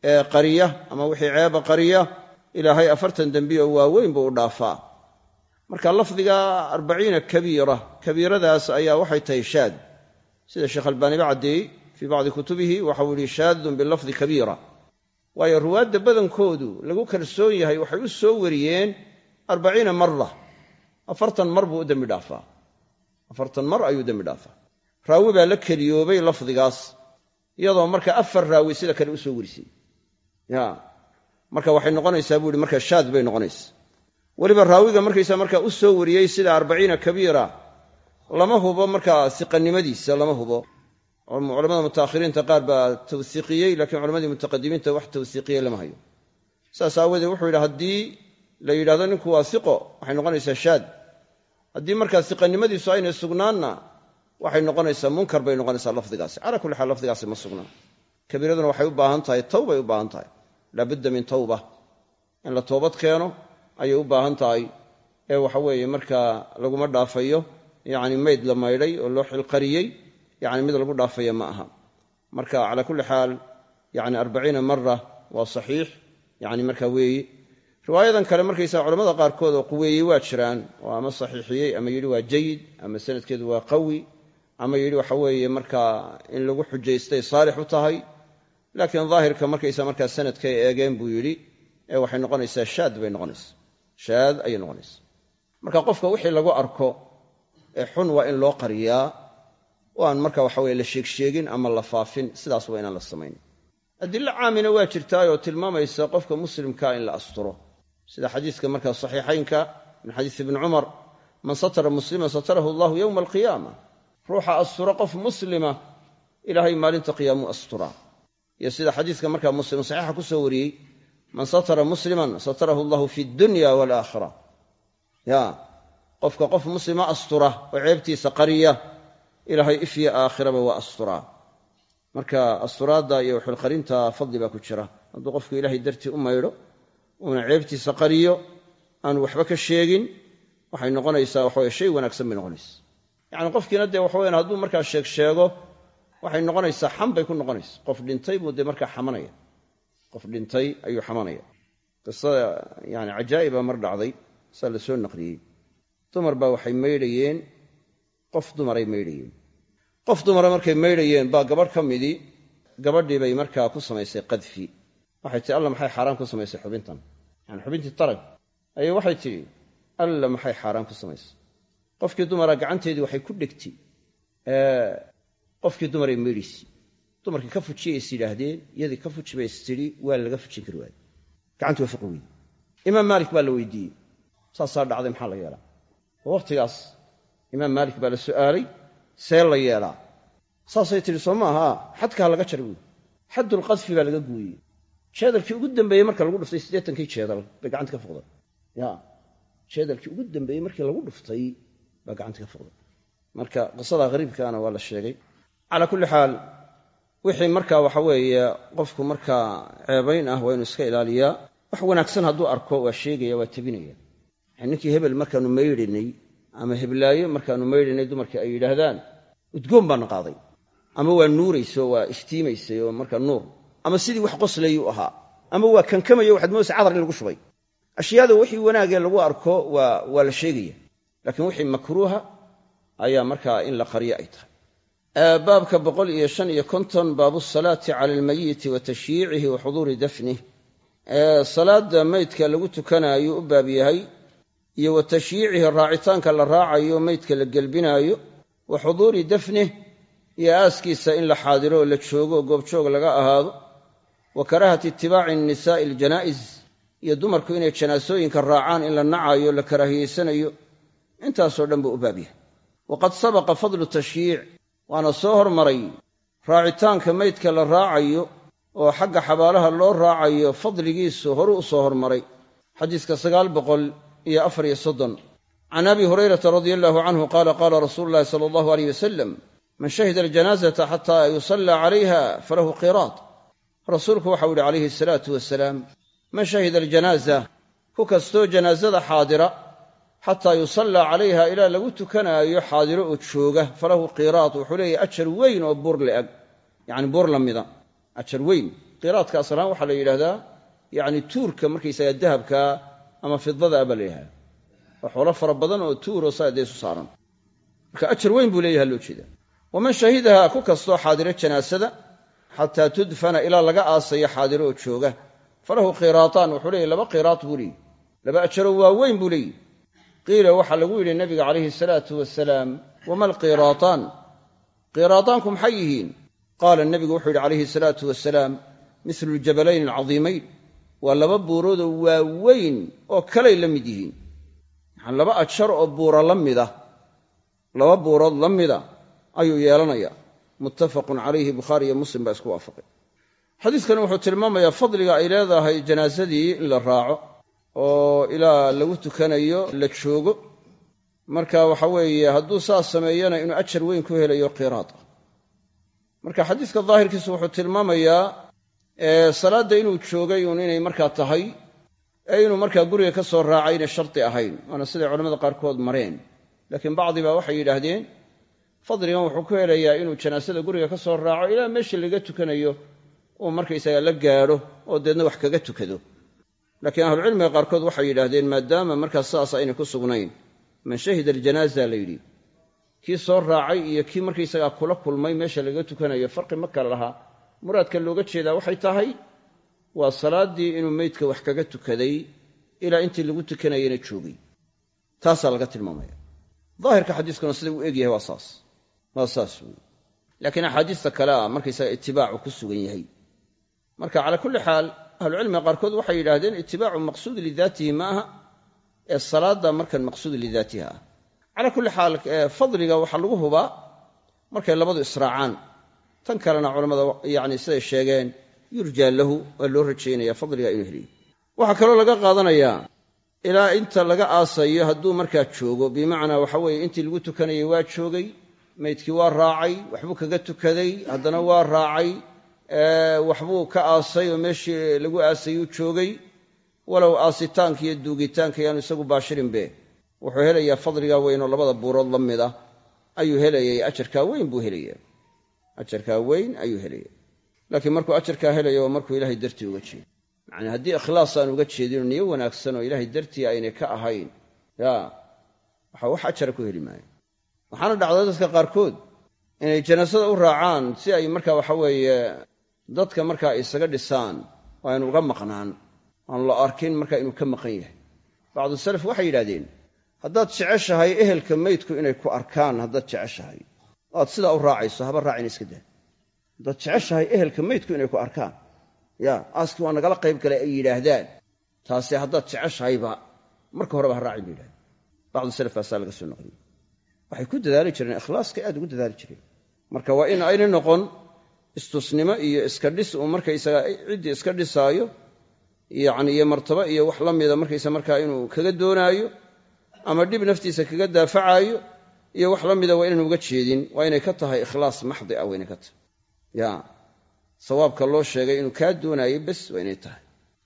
ee qariya ama wixii ceeba qariya ilaahay afartan dembi oo waaweyn buu u dhaafaa. Marka lafdiga arbaciina kabiira kabiiradaas ayaa waxay tahay shaad. Sida sheekh albaaniba caddeeyey fii bacdi kutubihi waxau yihi shaadun bilafdi kabiira waayo ruwaadda badankoodu lagu kalsoon yahay waxay u soo wariyeen arbaciina mara afartan mar buu u dembi dhaafaa afartan mar ayuu dembi dhaafaa raawi baa la keliyoobay lafdigaas iyadoo marka afar raawi sida kale u soo warisay ya marka waxay noqonaysaa buu ihi marka shaad bay noqonaysaa weliba raawiga markaysa marka u soo wariyey sida arbaciina kabiira lama hubo markaa siqanimadiisa lama hubo culamada mutaakhiriinta qaar baa tawsiiqiyey laakiin culamadii mutaqadimiinta wax tawsiiqiye lama hayo. Saas aawadeed wuxuu yidhi haddii la yidhahdo ninku waa siqo waxay noqonaysaa shaad. Haddii markaa siqannimadiisu aynay sugnaanna waxay noqonaysaa munkar bay noqonaysaa lafdigaasi. Calaa kulli xaal lafdigaasi ma sugnaan kabiiraduna waxay u baahan tahay tawbay u baahan tahay. Laabudda min tawba. In la toobad keeno ayay u baahan tahay. Ee waxa weeye markaa laguma dhaafayo yacni mayd la maydhay oo loo xilqariyey yacni mid lagu dhaafaya ma aha. Marka calaa kulli xaal yacni arbaciina mara waa saxiix. Yacni markaa weeye riwaayadan kale markaysaa culamada qaarkood oo quweeyey waa jiraan. Oo ama saxiixiyey ama yidhi waa jayid ama sanadkeedu waa qawi ama yidhi waxa weeye markaa in lagu xujaystay saalix u tahay. Laakiin daahirka markaysa markaa sanadkay eegeen buu yidhi ee waxay noqonaysaa shaad bay noqonaysaa shaad ayay noqonaysaa marka qofka wixii lagu arko ee xun waa in loo qariyaa oo aan marka waxa weye la sheegsheegin ama la faafin sidaas waa inaan la samayn. Adilo caamina waa jirtaayoo tilmaamaysa qofka muslimkaa in la asturo. Sida xadiiska markaa saxiixaynka min xadiis ibni cumar man satara musliman satarahu allahu yowma alqiyaama. Ruuxa astura qof muslima ilaahay maalinta qiyaamuu asturaa iyo sida xadiiska markaa muslim saxiixa ku soo wariyey man satara musliman satarahu allahu fi dunya walaakhira. Ya qofka qof muslima astura oo ceebtiisa qariya ilaahay ifyo aakhiraba waa asturaa marka asturaadda iyo xilqarinta fadli baa ku jira. Hadduu qofku ilaahay dartii u maydho uuna ceebtiisa qariyo aanu waxba ka sheegin waxay noqonaysaa waxaweye shay wanaagsan bay noqonaysa. Yacni qofkiina dee waxaweyan hadduu markaa sheeg waxay noqonaysaa xam bay ku noqonaysa. Qof dhintay buu dee markaa xamanaya. Qof dhintay ayuu xamanaya. Qisada yani cajaa'iba mar dhacday saa la soo naqliyey. Dumar baa waxay maydhayeen qof dumaray maydhayeen qof dumara markay maydhayeen baa gabadh ka midii gabadhii bay markaa ku samaysay qadfi. Waxay tihi alla maxay xaaraan ku samaysay xubintan? Yani xubintii tarag. Ayay waxay tidhi alla maxay xaaraan ku samaysay? Qofkii dumara gacanteedii waxay ku dhegti qofkii dumaray maydhaysi. Dumarkii ka fujiyay is yidhaahdeen iyadii ka fuji bay tidhi waa laga fujin kari waaye gacantii waa fiqi weydi imaam maalik baa la weydiiyey. Saasaa dhacday maxaa la yeelaa wakhtigaas imaam maalik baa la su'aalay see la yeelaa. Saasay tidhi soo maaha xadkaa laga jara buui xaddulqadfi baa laga gooyey. Jeedalkii ugu dambeeyey marka lagu dhuftay siddeetankii jeedal bay gacanta ka fuqday ya jeedalkii ugu dambeeyey markii lagu dhuftay baa gacanta ka fuqday marka qisada hariibkaana waa la sheegay. Calaa kulli xaal wixii marka waxa weeye qofku markaa ceebayn ah waa inuu iska ilaaliyaa wax wanaagsan hadduu arko waa sheegaya waa tebinaya. Ninkii hebel markaanu maydhinay ama heblaayo markaanu maydhinay dumarkii ay yidhaahdaan udgoon baana qaaday. Ama waa nuurayso waa iftiimaysay oo marka nuur. Ama sidii wax qoslayuu ahaa. Ama waa kankamayo waxaad moodaysa cadar in lagu shubay. Ashyaada wixii wanaagee lagu arko waa la sheegaya. Laakiin wixii makruuha ayaa markaa in la qaryo ay tahay. Baabka boqol iyo shan iyo konton baabu salaati cala almayiti wa tashyiicihi wa xuduuri dafnih salaada maydka lagu tukanaayo u baab yahay iyo wa tashyiicihi raacitaanka la raacayo maydka la gelbinaayo wa xuduuri dafnih iyo aaskiisa in la xaadiro oo la joogo oo goobjoog laga ahaado wa karaahati itibaaci nisaa'i aljanaa'is iyo dumarku inay janaasooyinka raacaan in la nacayo la karaahiyeysanayo intaasoo dhan buu u baab yahay. Waqad sabaqa fadlu tashyiic waana soo hormaray raacitaanka maydka la raacayo oo xagga xabaalaha loo raacayo fadligiisu horuu u soo hormaray. Xadiiska sagaal boqol iyo afar iyo soddon. Can abi hurayrata radia allahu canhu qaala qaala rasuulu llahi sala allahu aleyh wasalam man shahida aljanazata xataa yusallaa calayha falahu qiraad rasuulku waxau yihi calayhi asalaatu wasalaam man shahida aljanaaza ku kastoo janaasada xaadira xataa yusallaa calayha ilaa lagu tukanaayo xaadiro oo jooga falahu qiraad wuxuu leeyahy ajar weyn oo buur le'eg yacni buur la mida. Ajar weyn. Qiraadka aslaan waxaa la yidhahdaa yacni tuurka markaysaga dahabka ama fidada baa la yidhahdaa waa xoolo fara badan oo tuuroo saa dee isu saaran. Marka ajar weyn buu leeyaha loo jeeda waman shahidaha ku kastoo xaadiro janaasada xataa tudfana ilaa laga aasayo xaadiro oo jooga. Falahu qiraataan wuxuu leeyahy laba qiraad buu leeyihi laba ajaroo waaweyn buu leeyihi qiila waxaa lagu yidhi nabiga calayhi salaatu wasalaam wama alqiraataan qiraadaanku maxay yihiin? Qaala nebigu wuxuu yidhi calayhi salaatu wasalaam mislu ljabalayn alcadiimayn waa laba buuroodoo waaweyn oo kalay la mid yihiin. Yani laba ajar oo buura la mida. Laba buurood la mida ayuu yeelanaya muttafaqun calayhi bukhaari iyo muslim baa isku waafaqay. Xadiiskani wuxuu tilmaamayaa fadliga ay leedahay janaasadii in la raaco oo ilaa lagu tukanayo la joogo. Marka waxa weeye hadduu saas sameeyana inuu ajar weyn ku helayo qiraad marka xadiiska daahirkiisu wuxuu tilmaamayaa salaadda inuu joogay uun inay markaa tahay ee inuu markaa guriga ka soo raacay inay shardi ahayn waana siday culamada qaarkood mareen. Laakiin bacdi baa waxay yidhaahdeen fadligan wuxuu ku helayaa inuu janaasada guriga ka soo raaco ilaa meesha laga tukanayo uu markaysaga la gaadho oo deedna wax kaga tukado. Laakiin ahlucilmiga qaarkood waxay yidhaahdeen maadaama markaas saas aynay ku sugnayn man shahida aljanaaza la yidhi kii soo raacay iyo kii markaysagaa kula kulmay meesha laga tukanayo farqi ma kale lahaa muraadka looga jeedaa waxay tahay waa salaaddii inuu meydka wax kaga tukaday ilaa intii lagu tukanayana joogay. Taasaa laga tilmaamaya. Daahirka xadiiskuna sida uu egyahay waa saas. Waa saas wey laakiin axaadiista kale a markaysaga itibaacu ku sugan yahay. Marka calaa kulli xaal ahlucilmiga qaarkood waxay yidhaahdeen itibaacu maqsuud lidaatihi ma aha ee salaadda markan maqsuud lidaatiha ah. Calaa kulli xaal fadliga waxaa lagu hubaa markay labadu israacaan tan kalena culammada yani siday sheegeen yurjaa lahu waa loo rajaynaya fadliga inuu heliyo. Waxaa kaloo laga qaadanayaa ilaa inta laga aasayo hadduu markaa joogo bimacnaa waxa weeye intii lagu tukanayay waa joogay maydkii waa raacay waxbuu kaga tukaday haddana waa raacay waxbuu ka aasay oo meeshii lagu aasayuu joogay walow aasitaanka iyo duugitaanka yaanu isagu baashirinbe wuxuu helayaa fadligaa weyn oo labada buurood la mid ah ayuu helayay ajarkaa weyn buu helaya ajarkaa weyn ayuu helaya laakiin markuu ajarkaa helaya waa markuu ilahay dartii uga jeedo. Yacnii haddii ikhlaas aan uga jeedinoo niyo wanaagsan oo ilaahay dartii aynay ka ahayn ya waxa wax ajara ku heli maayo. Waxaana dhacday dadka qaarkood inay janaasada u raacaan si ay marka waxa weeye dadka markaa isaga dhisaan oo aynu uga maqnaan aan la arkin marka inuu ka maqan yahay. Bacdu salaf waxay yidhahdeen haddaad jeceshahay ehelka meydku inay ku arkaan haddaad jeceshahay oo aad sidaa u raacayso haba raacina iska daa haddaad jeceshahay ehelka meydku inay ku arkaan. Ya aaskii waa nagala qayb galay ay yidhaahdaan. Taasi haddaad jeceshahayba marka horeba ha raacin ba yidhahdeen bacdu salaf baasaa laga soo noqliyey waxay ku dadaali jireen ikhlaaskay aad ugu dadaali jireen. Marka waa in ayna noqon istusnimo iyo iska dhis uu markaysaga ciddii iska dhisaayo yacni iyo martabo iyo wax la mida markaysa markaa inuu kaga doonaayo ama dhib naftiisa kaga daafacaayo iyo wax la mida waa inaan uga jeedin waa inay ka tahay ikhlaas maxdi ah waa inay ka tahay. Ya sawaabka loo sheegay inuu kaa doonaayay bes waa inay tahay.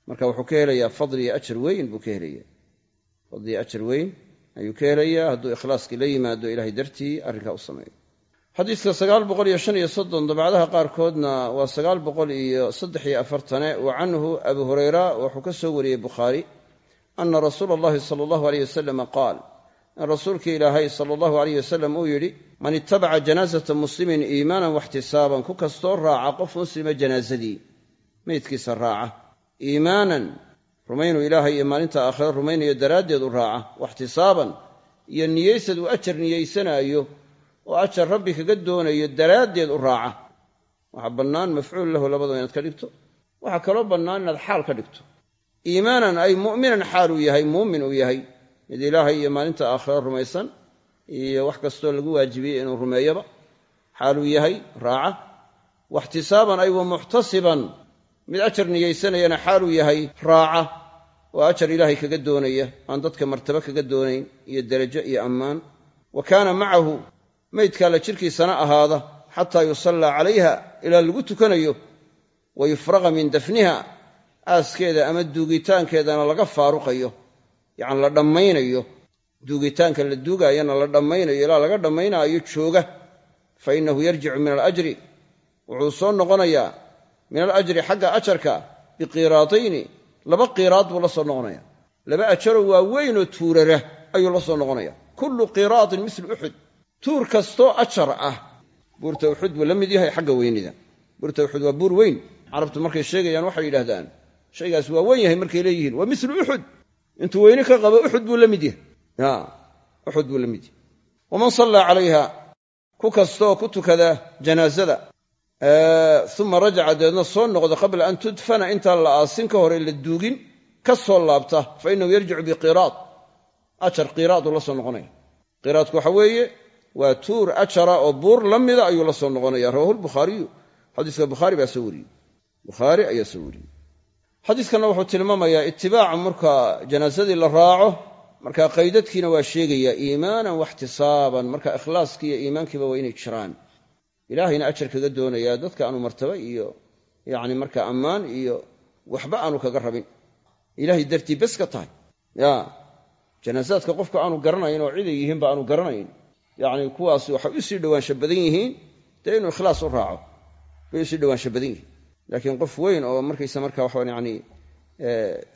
Marka wuxuu ka helayaa fadli iyo ajar weyn buu ka helaya fadli iyo ajar weyn ayuu ka helayaa hadduu ikhlaaskii la yimaado ilahay dartii arrinkaa u sameeyo. Xadiiska sagaal boqol iyo shan iyo soddon dabcadaha qaarkoodna waa sagaal boqol iyo saddex iyo afartane wa canhu abu hurayra wuxuu ka soo wariyey bukhaari ana rasuula allahi sala allahu aleyh wasalama qaal rasuulkii ilaahay sala allahu aleyh wasalam uu yidhi man itabaca janaasata muslimin iimaanan waxtisaaban ku kastoo raaca qof muslima janaasadii meydkiisa raaca. Iimaanan rumaynuu ilaahay iyo maalinta aakhire rumaynayo daraaddeed u raaca waxtisaaban iyo niyaysad uu ajar niyaysanaayo oo ajar rabbi kaga doonayo daraaddeed u raaca. Waxaa bannaan mafcuul lahu labadaba inaad ka dhigto waxaa kaloo bannaan inaad xaal ka dhigto. Iimaanan ay mu'minan xaal uu yahay muumin uu yahay mid ilaahay iyo maalinta aakhire rumaysan iyo wax kastoo lagu waajibiyey inuu rumeeyoba xaaluu yahay raaca. Waxtisaaban ay wa muxtasiban. Mid ajar niyaysanayana xaaluu yahay raaca. Oo ajar ilaahay kaga doonaya aan dadka martabo kaga doonayn iyo derajo iyo ammaan. Wa kaana macahu maydkaa jirkiisana ahaada xataa yusallaa calayha ilaa lagu tukanayo. Wa yufraqa min dafniha aaskeeda ama duugitaankeedana laga faaruqayo yacni la dhammaynayo duugitaanka la duugaayana la dhammaynayo ilaa laga dhammaynaayo jooga. Fa innahu yarjicu min alajri. Wuxuu soo noqonayaa min alajri xagga ajarka biqiiraatayni laba qiiraad buu la soo noqonaya laba ajaroo waaweynoo tuurara ayuu la soo noqonaya kullu qiraatin mislu uxud tuur kastoo ajar ah. Buurta uxud buu la mid yahay xagga weynida. Buurta uxud waa buur weyn. Carabtu markay sheegayaan waxay yidhahdaan shaygaas waa weyn yahay markay leeyihiin. Waa mislu uxud intuu weyne ka qabo uxud buu la mid yahay. Uxud buu la mid yahay. Waman sallaa calayha ku kastooo ku tukada janaasada uma rajaca dabeedna soo noqda qabla an tudfana intaan la aasin ka hore la duugin ka soo laabta fa innahu yarjicu biqiraad ajar qiraaduu la soo noqonaya. Qiraadku waxa weeye waa tuur ajara oo buur la ayuu la soo noqonaya. Rawahu lbukhaariyu xadiiska bukhaari baa soo wariyey. Bukhaari ayaa xadiiskanna wuxuu tilmaamayaa itibaaca marka janaasadii la raaco marka qaydadkiina waa sheegaya iimaanan waxtisaaban marka ikhlaaskii iyo iimaankiiba waa inay jiraan. Ilaahayna ajar kaga doonayaa dadka aanu martaba iyo yacni marka ammaan iyo waxba aanu kaga rabin. Ilaahay dartii bes ka tahay. Ya janaasaadka qofka aanu garanayn oo ciday yihiinba aanu garanayn yacni kuwaas waxay u sii dhowaansha badan yihiin dee inuu ikhlaas u raaco bay u sii dhowaansha badan yihiin laakiin qof weyn oo markaysa marka waxaan yani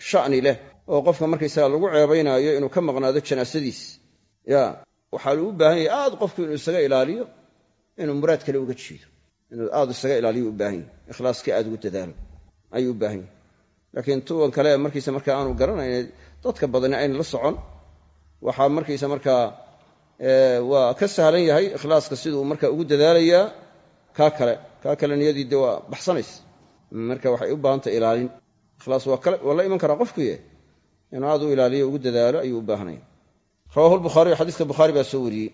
sha'ni leh oo qofka markaysaga lagu ceebaynaayo inuu ka maqnaado janaasadiis ya waxaa u baahan yahay aad qofku inuu isaga ilaaliyo inuu muraad kale uga jeedo. Inuu aad isaga ilaaliyo u baahan yahy ikhlaaskii aad ugu dadaalo ayuu u baahan yahy laakiin tuwan kale markiisa marka aanu garanayn dadka badani ayna la socon waxaa markaysa markaa waa ka sahlan yahay ikhlaaska siduu marka ugu dadaalayaa kaa kale. Kaa kale niyadii de waa baxsanaysa marka waxay u baahantay ilaalin. Ikhlaas waa la iman karaa qofkuye. Inuu aad u ilaaliyo ugu dadaalo ayuu u baahanaya rawahu lbukhaariyu xadiiska bukhaari baa soo wariyey.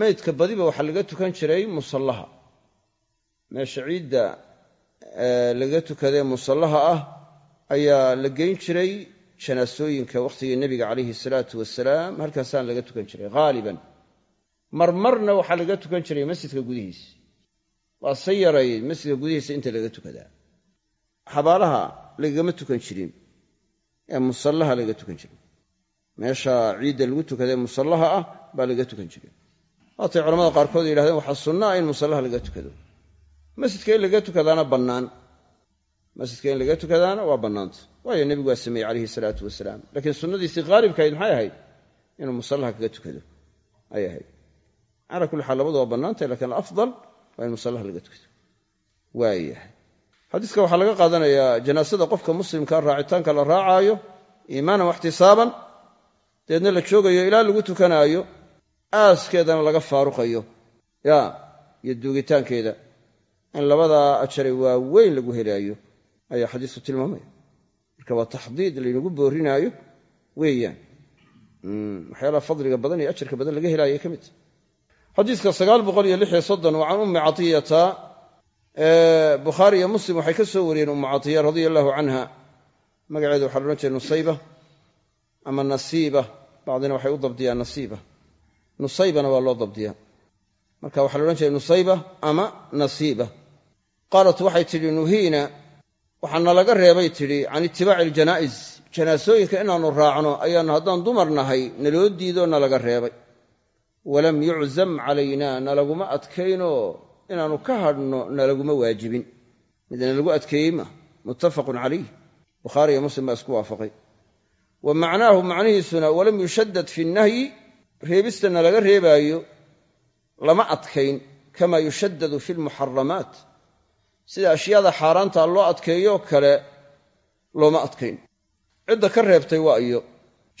Meydka badiba waxaa laga tukan jiray musallaha. Meesha ciidda laga tukadee musallaha ah ayaa la geyn jiray janaasooyinka wakhtigii nebiga calayhi salaatu wasalaam halkaasaan laga tukan jiray haaliban marmarna waxaa laga tukan jiray masjidka gudihiisa waa se yarayd masjidka gudihiisa inta laga tukadaa. Xabaalaha lagama tukan jirin ee musallaha laga tukan jiray meesha ciidda lagu tukadee musallaha ah baa laga tukan jiray waatay culamada qaarkood yidhahdeen waxaa sunna in musallaha laga tukado. Masjidka in laga tukadaana bannaan. Masjidka in laga tukadaana waa bannaanta. Waayo nebigu waa sameeyey calayhi salaatu wasalaam. Laakiin sunnadiisii haalibkahayd maxay ahayd? Inuu musallaha kaga tukado. Ayay ahayd. Calaa kulli xaal labadu waa bannaantay lakiin alafdal waa in musallaha laga tukado waayahay. Xadiiska waxaa laga qaadanayaa janaasada qofka muslimkaa raacitaanka la raacaayo iimaanan waxtisaaban deedna la joogayo ilaa lagu tukanaayo aaskeedana laga faaruqayo. Ya iyo duugitaankeeda. In labadaa ajaray waa weyn lagu helaayo ayaa xadiisku tilmaamaya. Marka waa taxdiid laynagu boorinaayo weeyaan. Waxyaalaha fadliga badan iyo ajarka badan laga helaayo ka mid xadiiska sagaal boqol iyo lix iyo soddon waa can ummi catiyata bukhaari iyo muslim waxay ka soo wariyeen ummu catiya radia allahu canha. Magaceeda waxaa loodhan jiray nusayba ama nasiiba. Bacdina waxay u dabdiyaan nasiiba. Nusaybana waa loo dabdiyaa. Marka waxaa loodhan jiray nusayba ama nasiiba. Qaalat waxay tidhi nuhiina. Waxaana laga reebay tidhi can itibaaci aljanaa'is janaasooyinka inaannu raacno ayaannu haddaan dumar nahay naloo diidoo nalaga reebay walam yuczam calayna nalaguma adkaynoo inaannu ka hadhno nalaguma waajibin. Midna lagu adkeeyey ma muttafaqun calayh. Bukhaari iyo muslim baa isku waafaqay. Wa macnaahu macnihiisuna walam yushaddad fi nnahyi reebista nalaga reebaayo lama adkayn kama yushaddadu fi lmuxaramaat sida ashyaada xaaraanta loo adkeeyoo kale looma adkayn. Cidda ka reebtay waa iyo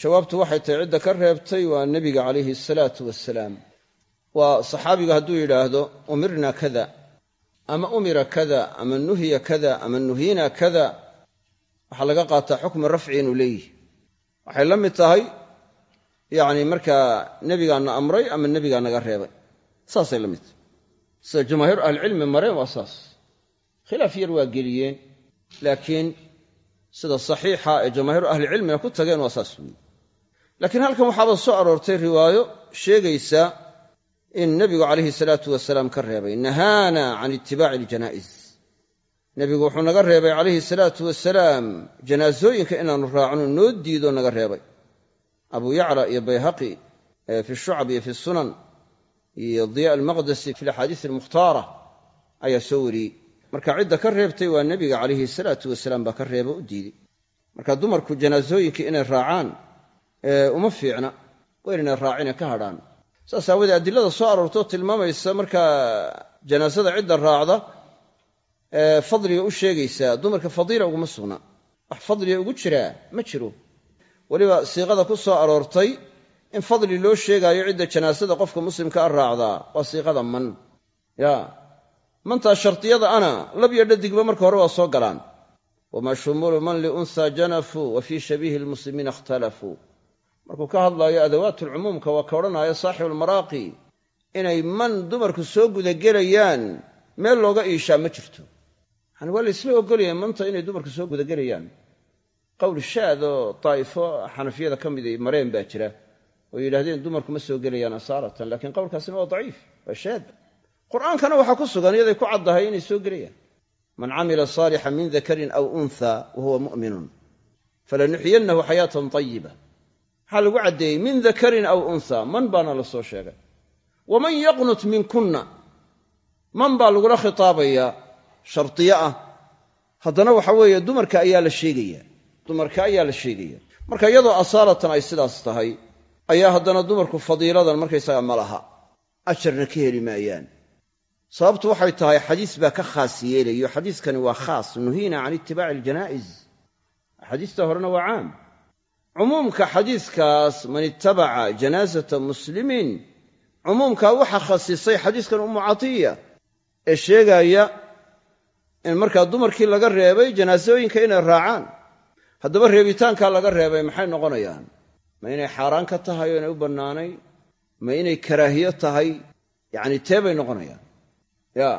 jawaabtu waxay tahay cidda ka reebtay waa nebiga calayhi asalaatu wasalaam waa saxaabiga hadduu yidhaahdo umirna kada ama umira kada ama nuhiya kada ama nuhina kada. Waxaa laga qaataa xukmi rafci inuu leeyihi waxay la mid tahay yacni markaa nebigaana amray ama nebigaa naga reebay. Saasay la mid tahay. Sida jamaahiir ahlicilmi mareen waa saas. Khilaaf yar waa geliyeen laakiin sida saxiixa ee jamaahiiru ahlicilmiga ku tageen waa saas weeye laakiin halkan waxaaba soo aroortay riwaayo sheegaysa in nebigu calayhi salaatu wasalaam ka reebay nahaana can itibaaci aljanaa'iz nebigu wuxuu naga reebay calayhi salaatu wasalaam janaasooyinka inaannu raacno noo diidoo naga reebay. Abu yacla iyo bayhaqi fi shucab iyo fi sunan iyo diya almaqdesi fi alaxaadiis almukhtaara ayaa soo wariyey. Marka cidda ka reebtay waa nebiga calayhi salaatu wasalaam baa ka reeba u diiday marka dumarku janaasooyinkii inay raacaan uma fiicna. Waa inayna raacine ka hadhaan. Saas aawadee adilada soo aroortoo tilmaamaysa markaa janaasada cidda raacda fadliga u sheegaysaa dumarka fadiila uguma sugna. Wax fadliga ugu jiraa ma jiro. Weliba siiqada ku soo aroortay in fadli loo sheegaayo cidda janaasada qofka muslimka a raacdaa waa siiqada man. Ya mantaa shardiyada ana lab iyo dhadigba marka hore waa soo galaan. Wamaa shumuulu man liunhaa janafuu wa fii shabiihi lmuslimiina ikhtalafuu markuu ka hadlaayo adawaatulcumuumka waa ka odhanaayo saaxibuulmaraaqi inay man dumarku soo gudagelayaan meel looga iishaa ma jirto. Yani waa laysla ogolyahay manta inay dumarku soo gudagelayaan. Qowl shaad oo daa'ifo xanafiyada ka mid ay mareen baa jira oo yidhahdeen dumarku ma soo gelayaan asaaratan laakiin qowlkaasina waa daciif waa shaad. Qur'aankana waxaa ku sugan iyaday ku caddahay inay soo gelayaan. Man camila saalixa min dakarin aw untha wa huwa mu'minun. Falanuxyiyannahu xayaatan tayiba maxaa lagu caddeeyey min dakarin aw untha man baana la soo sheegay. Waman yaqnut minkunna man baa lagula khitaabayaa shardiyo ah. Haddana waxa weeye dumarka ayaa la sheegaya dumarka ayaa la sheegaya. Marka iyadoo asaalatan ay sidaas tahay ayaa haddana dumarku fadiiladan markaysaga ma laha. Ajarna ka heli maayaan. Sababtu waxay tahay xadiis baa ka khaas yeelayo xadiiskani waa khaas nuhiina can itibaaci aljanaa'iz. Axaadiista horena waa caam cumuumka xadiiskaas man ittabaca janaasata muslimin cumuumkaa waxaa khasisay xadiiskan ummu catiya ee sheegaya in markaa dumarkii laga reebay janaasooyinka inay raacaan. Haddaba reebitaankaa laga reebay maxay noqonayaan? Ma inay xaaraan ka tahay oo inay u bannaanayn ma inay karaahiyo tahay? Yacni tee bay noqonayaan. Ya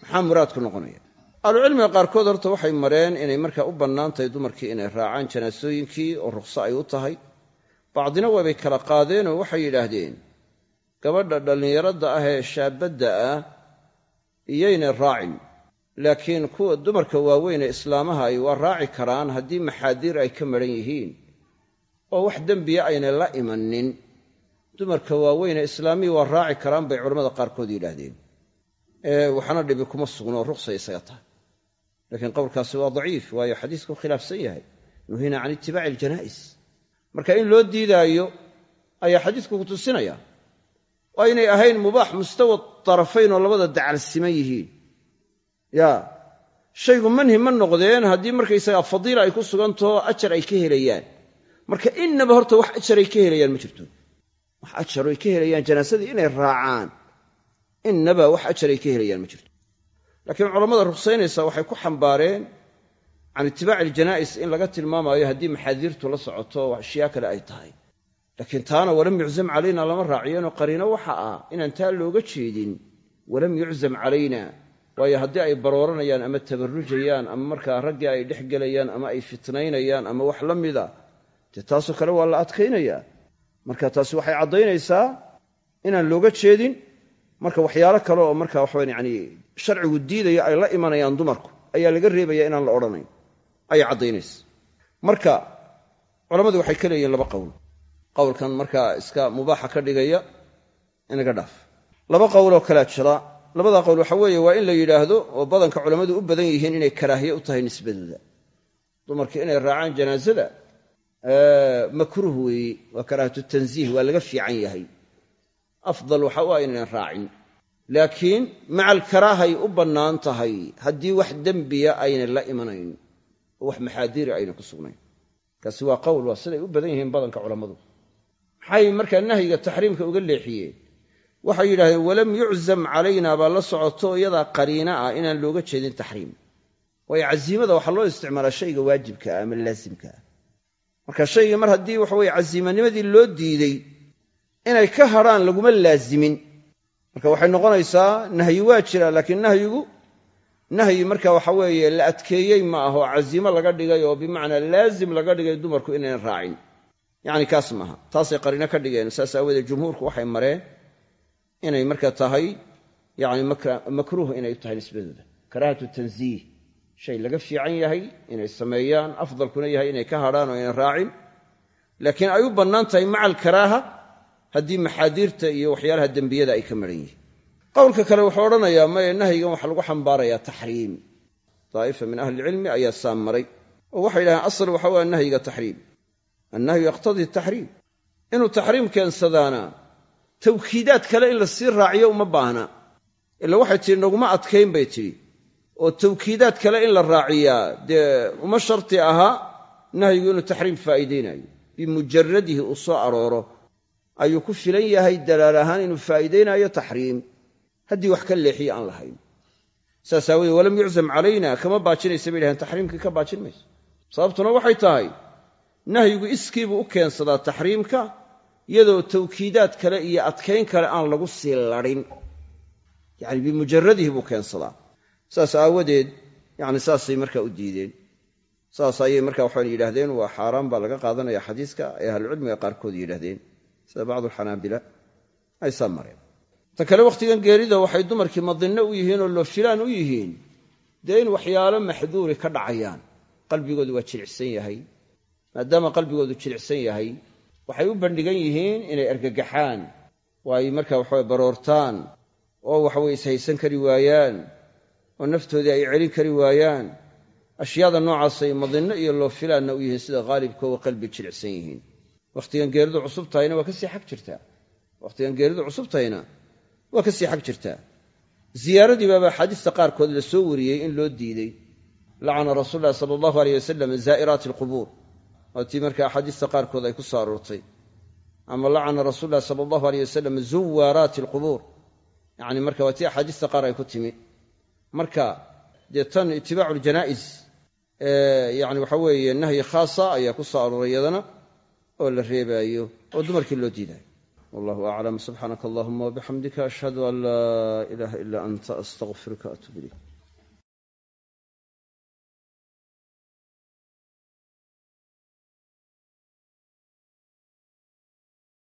maxaa muraadku noqonaya ahlucilmiga qaarkood horta waxay mareen inay markaa u bannaan tahay dumarkii inay raacaan janaasooyinkii oo rukhso ay u tahay. Bacdina waabay kala qaadeenoo waxay yidhaahdeen gabadha dhallinyaradda ah ee shaabadda ah iyaynay raacin. Laakiin kuwa dumarka waaweyn ee islaamaha ay waa raaci karaan haddii maxaadiir ay ka maran yihiin oo wax dembiya aynay la imanin dumarka waaweyn ee islaamihii waa raaci karaan bay culammada qaarkood yidhaahdeen. Waxna dhibi kuma sugnoo ruqsay isaga tahay laakiin qowlkaasi waa daciif waayo xadiisku khilaafsan yahay. Nuhina can itibaaci aljanaa'is. Marka in loo diidaayo ayaa xadiisku ku tusinaya waa inay ahayn mubaax mustawa tarafayn oo labada dacal siman yihiin. Ya shaygu manhi ma noqdeen haddii markaysagaa fadiila ay ku sugantaho ajar ay ka helayaan. Marka innaba horta wax ajaray ka helayaan ma jirto. Wax ajaroy ka helayaan janaasadii inay raacaan innaba wax ajaray ka helayaan ma laakiin culammada ruksaynaysa waxay ku xambaareen can itibaaci aljanaa'is in laga tilmaamayo haddii maxaadiirtu la socoto ashyaa kale ay tahay. Laakiin taana walam yuczam calayna lama raaciyeenoo qariino waxa ah inaan taa looga jeedin. Walam yuczam calayna waayo haddii ay barooranayaan ama tabarrujayaan ama markaa raggii ay dhex gelayaan ama ay fitnaynayaan ama wax la mida dee taasoo kale waa la adkaynayaa marka taasi waxay caddaynaysaa inaan looga jeedin marka waxyaalo kale oo marka waxawan yani sharcigu diidayo ay la imanayaan dumarku ayaa laga reebaya inaan la odhanayn. Ayay caddaynaysa. Marka culammadu waxay ka leeyihiin laba qowl qowlkan markaa iska mubaaxa ka dhigaya inaga dhaaf. Laba qowloo kalea jira. Labada qowl waxa weeye waa in la yidhaahdo oo badanka culammadu u badan yihiin inay karaahiye u tahay nisbadooda. Dumarka inay raacaan janaasada makruuh weeye waa karaahatu tansiih waa laga fiican yahay afdal waxa u ah inaynan raacin. Laakiin maca alkaraahay u bannaan tahay haddii wax dembiya aynan la imanayn oo wax maxaadiiri aynan ku sugnayn. Kaasi waa qowl waa siday u badan yihiin badanka culammadu. Maxay markaa nahyiga taxriimka uga leexiyeen waxay yidhahdeen walam yuczam calayna baa la socoto iyadaa qariina ah inaan looga jeedin taxriim. Waayo casiimada waxaa loo isticmaalaa shayga waajibka ah ama laasimka ah. Marka shaygii mar haddii waxaweye casiimanimadii loo diiday inay ka hadrhaan laguma laazimin. Marka waxay noqonaysaa nahyi waa jira laakiin nahyigu nahyi marka waxa weeye la adkeeyey ma aho casiimo laga dhigay oo bimacnaa laazim laga dhigay dumarku inaynan raacin. Yacni kaas maaha taasay qariino ka dhigeen. Saas aawoodee jumhuurku waxay mareen inay marka tahay yani makruuh inay tahay nisbadooda. Karaahatu tansiih shay laga fiican yahay inay sameeyaan afdalkuna yahay inay ka hadhaan oo aynan raacin. Laakiin ay u bannaan tahay maca alkaraaha haddii maxaadiirta iyo waxyaalaha dembiyada ay ka maran yihiin. Qowlka kale wuxuu odhanayaa maye nahyigan waxaa lagu xambaarayaa taxriim. Daa'ifa min ahli ilcilmi ayaa saam maray. Oo waxay yidhahdeen asal waxa waa nahyiga taxriim. Annahyu yaqtadii taxriim. Inuu taxriim keensadaana tawkiidaad kale in la sii raaciyo uma baahna. Ila waxay tidhi naguma adkayn bay tidhi. Oo tawkiidaad kale in la raaciyaa dee uma sharti ahaa nahyigu inuu taxriim faa'iidaynayo. Bimujaradihi uu soo arooro ayuu ku filan yahay dalaal ahaan inuu faa'iidaynaayo taxriim. Haddii wax ka leexiye aan lahayn. Saas aawoodee walam yuczam calayna. Kama baajinaysa bay dhahdeen taxriimkii ka baajin mayso sababtuna waxay tahay nahyigu iskiibuu u keensadaa taxriimka iyadoo tawkiidaad kale iyo adkayn kale aan lagu sii ladhin yacni bimujaradihi buu keensadaa. Saas aawadeed yacni saasay markaa u diideen. Saas ayay marka waxaan yidhaahdeen waa xaaraan baa laga qaadanaya xadiiska ay ahlucilmiga qaarkood yidhaahdeen sida bacdualxanaabila ay saa mareen. Ta kale wakhtigan geerida waxay dumarkii madinno u yihiin oo loofilaan u yihiin. Dee in waxyaalo maxduuri ka dhacayaan. Qalbigoodu waa jilicsan yahay. Maadaama qalbigoodu jilicsan yahay waxay u bandhigan yihiin inay argagaxaan. Oo ay marka waxawe baroortaan oo waxaweye ishaysan kari waayaan oo naftoodii ay celin kari waayaan. Ashyaada noocaasay madinno iyo loofilaanna u yihiin sida haalibka oo qalbi jilicsan yihiin wakhtigan geeridu cusub tahayna waa ka sii xag jirtaa. wakhtigan geeridu cusub tahayna waa ka sii xag jirtaa. ziyaaradii baaba axaadiista qaarkood la soo wariyey in loo diiday lacana rasuul sala allahu aleyh wasalam zaa'iraati alqubuur. waatii marka axaadiista qaarkood ay ku soo aroortay. ama lacana rasuul lahi sala allahu aleyh wasalam zuwaaraati alqubuur. yacni marka waa tii axaadiista qaar ay ku timi. marka dee tan itibaacu ljanaa'is yani waxa weeye nahyi khaasa ayaa ku soo arooray yadana oo la reebaayo oo dumarkii loo diidayo wallahu aclam subxaanaka allahuma wabixamdika ashhadu an laa ilaaha ila anta astaqfiruka atub ilayk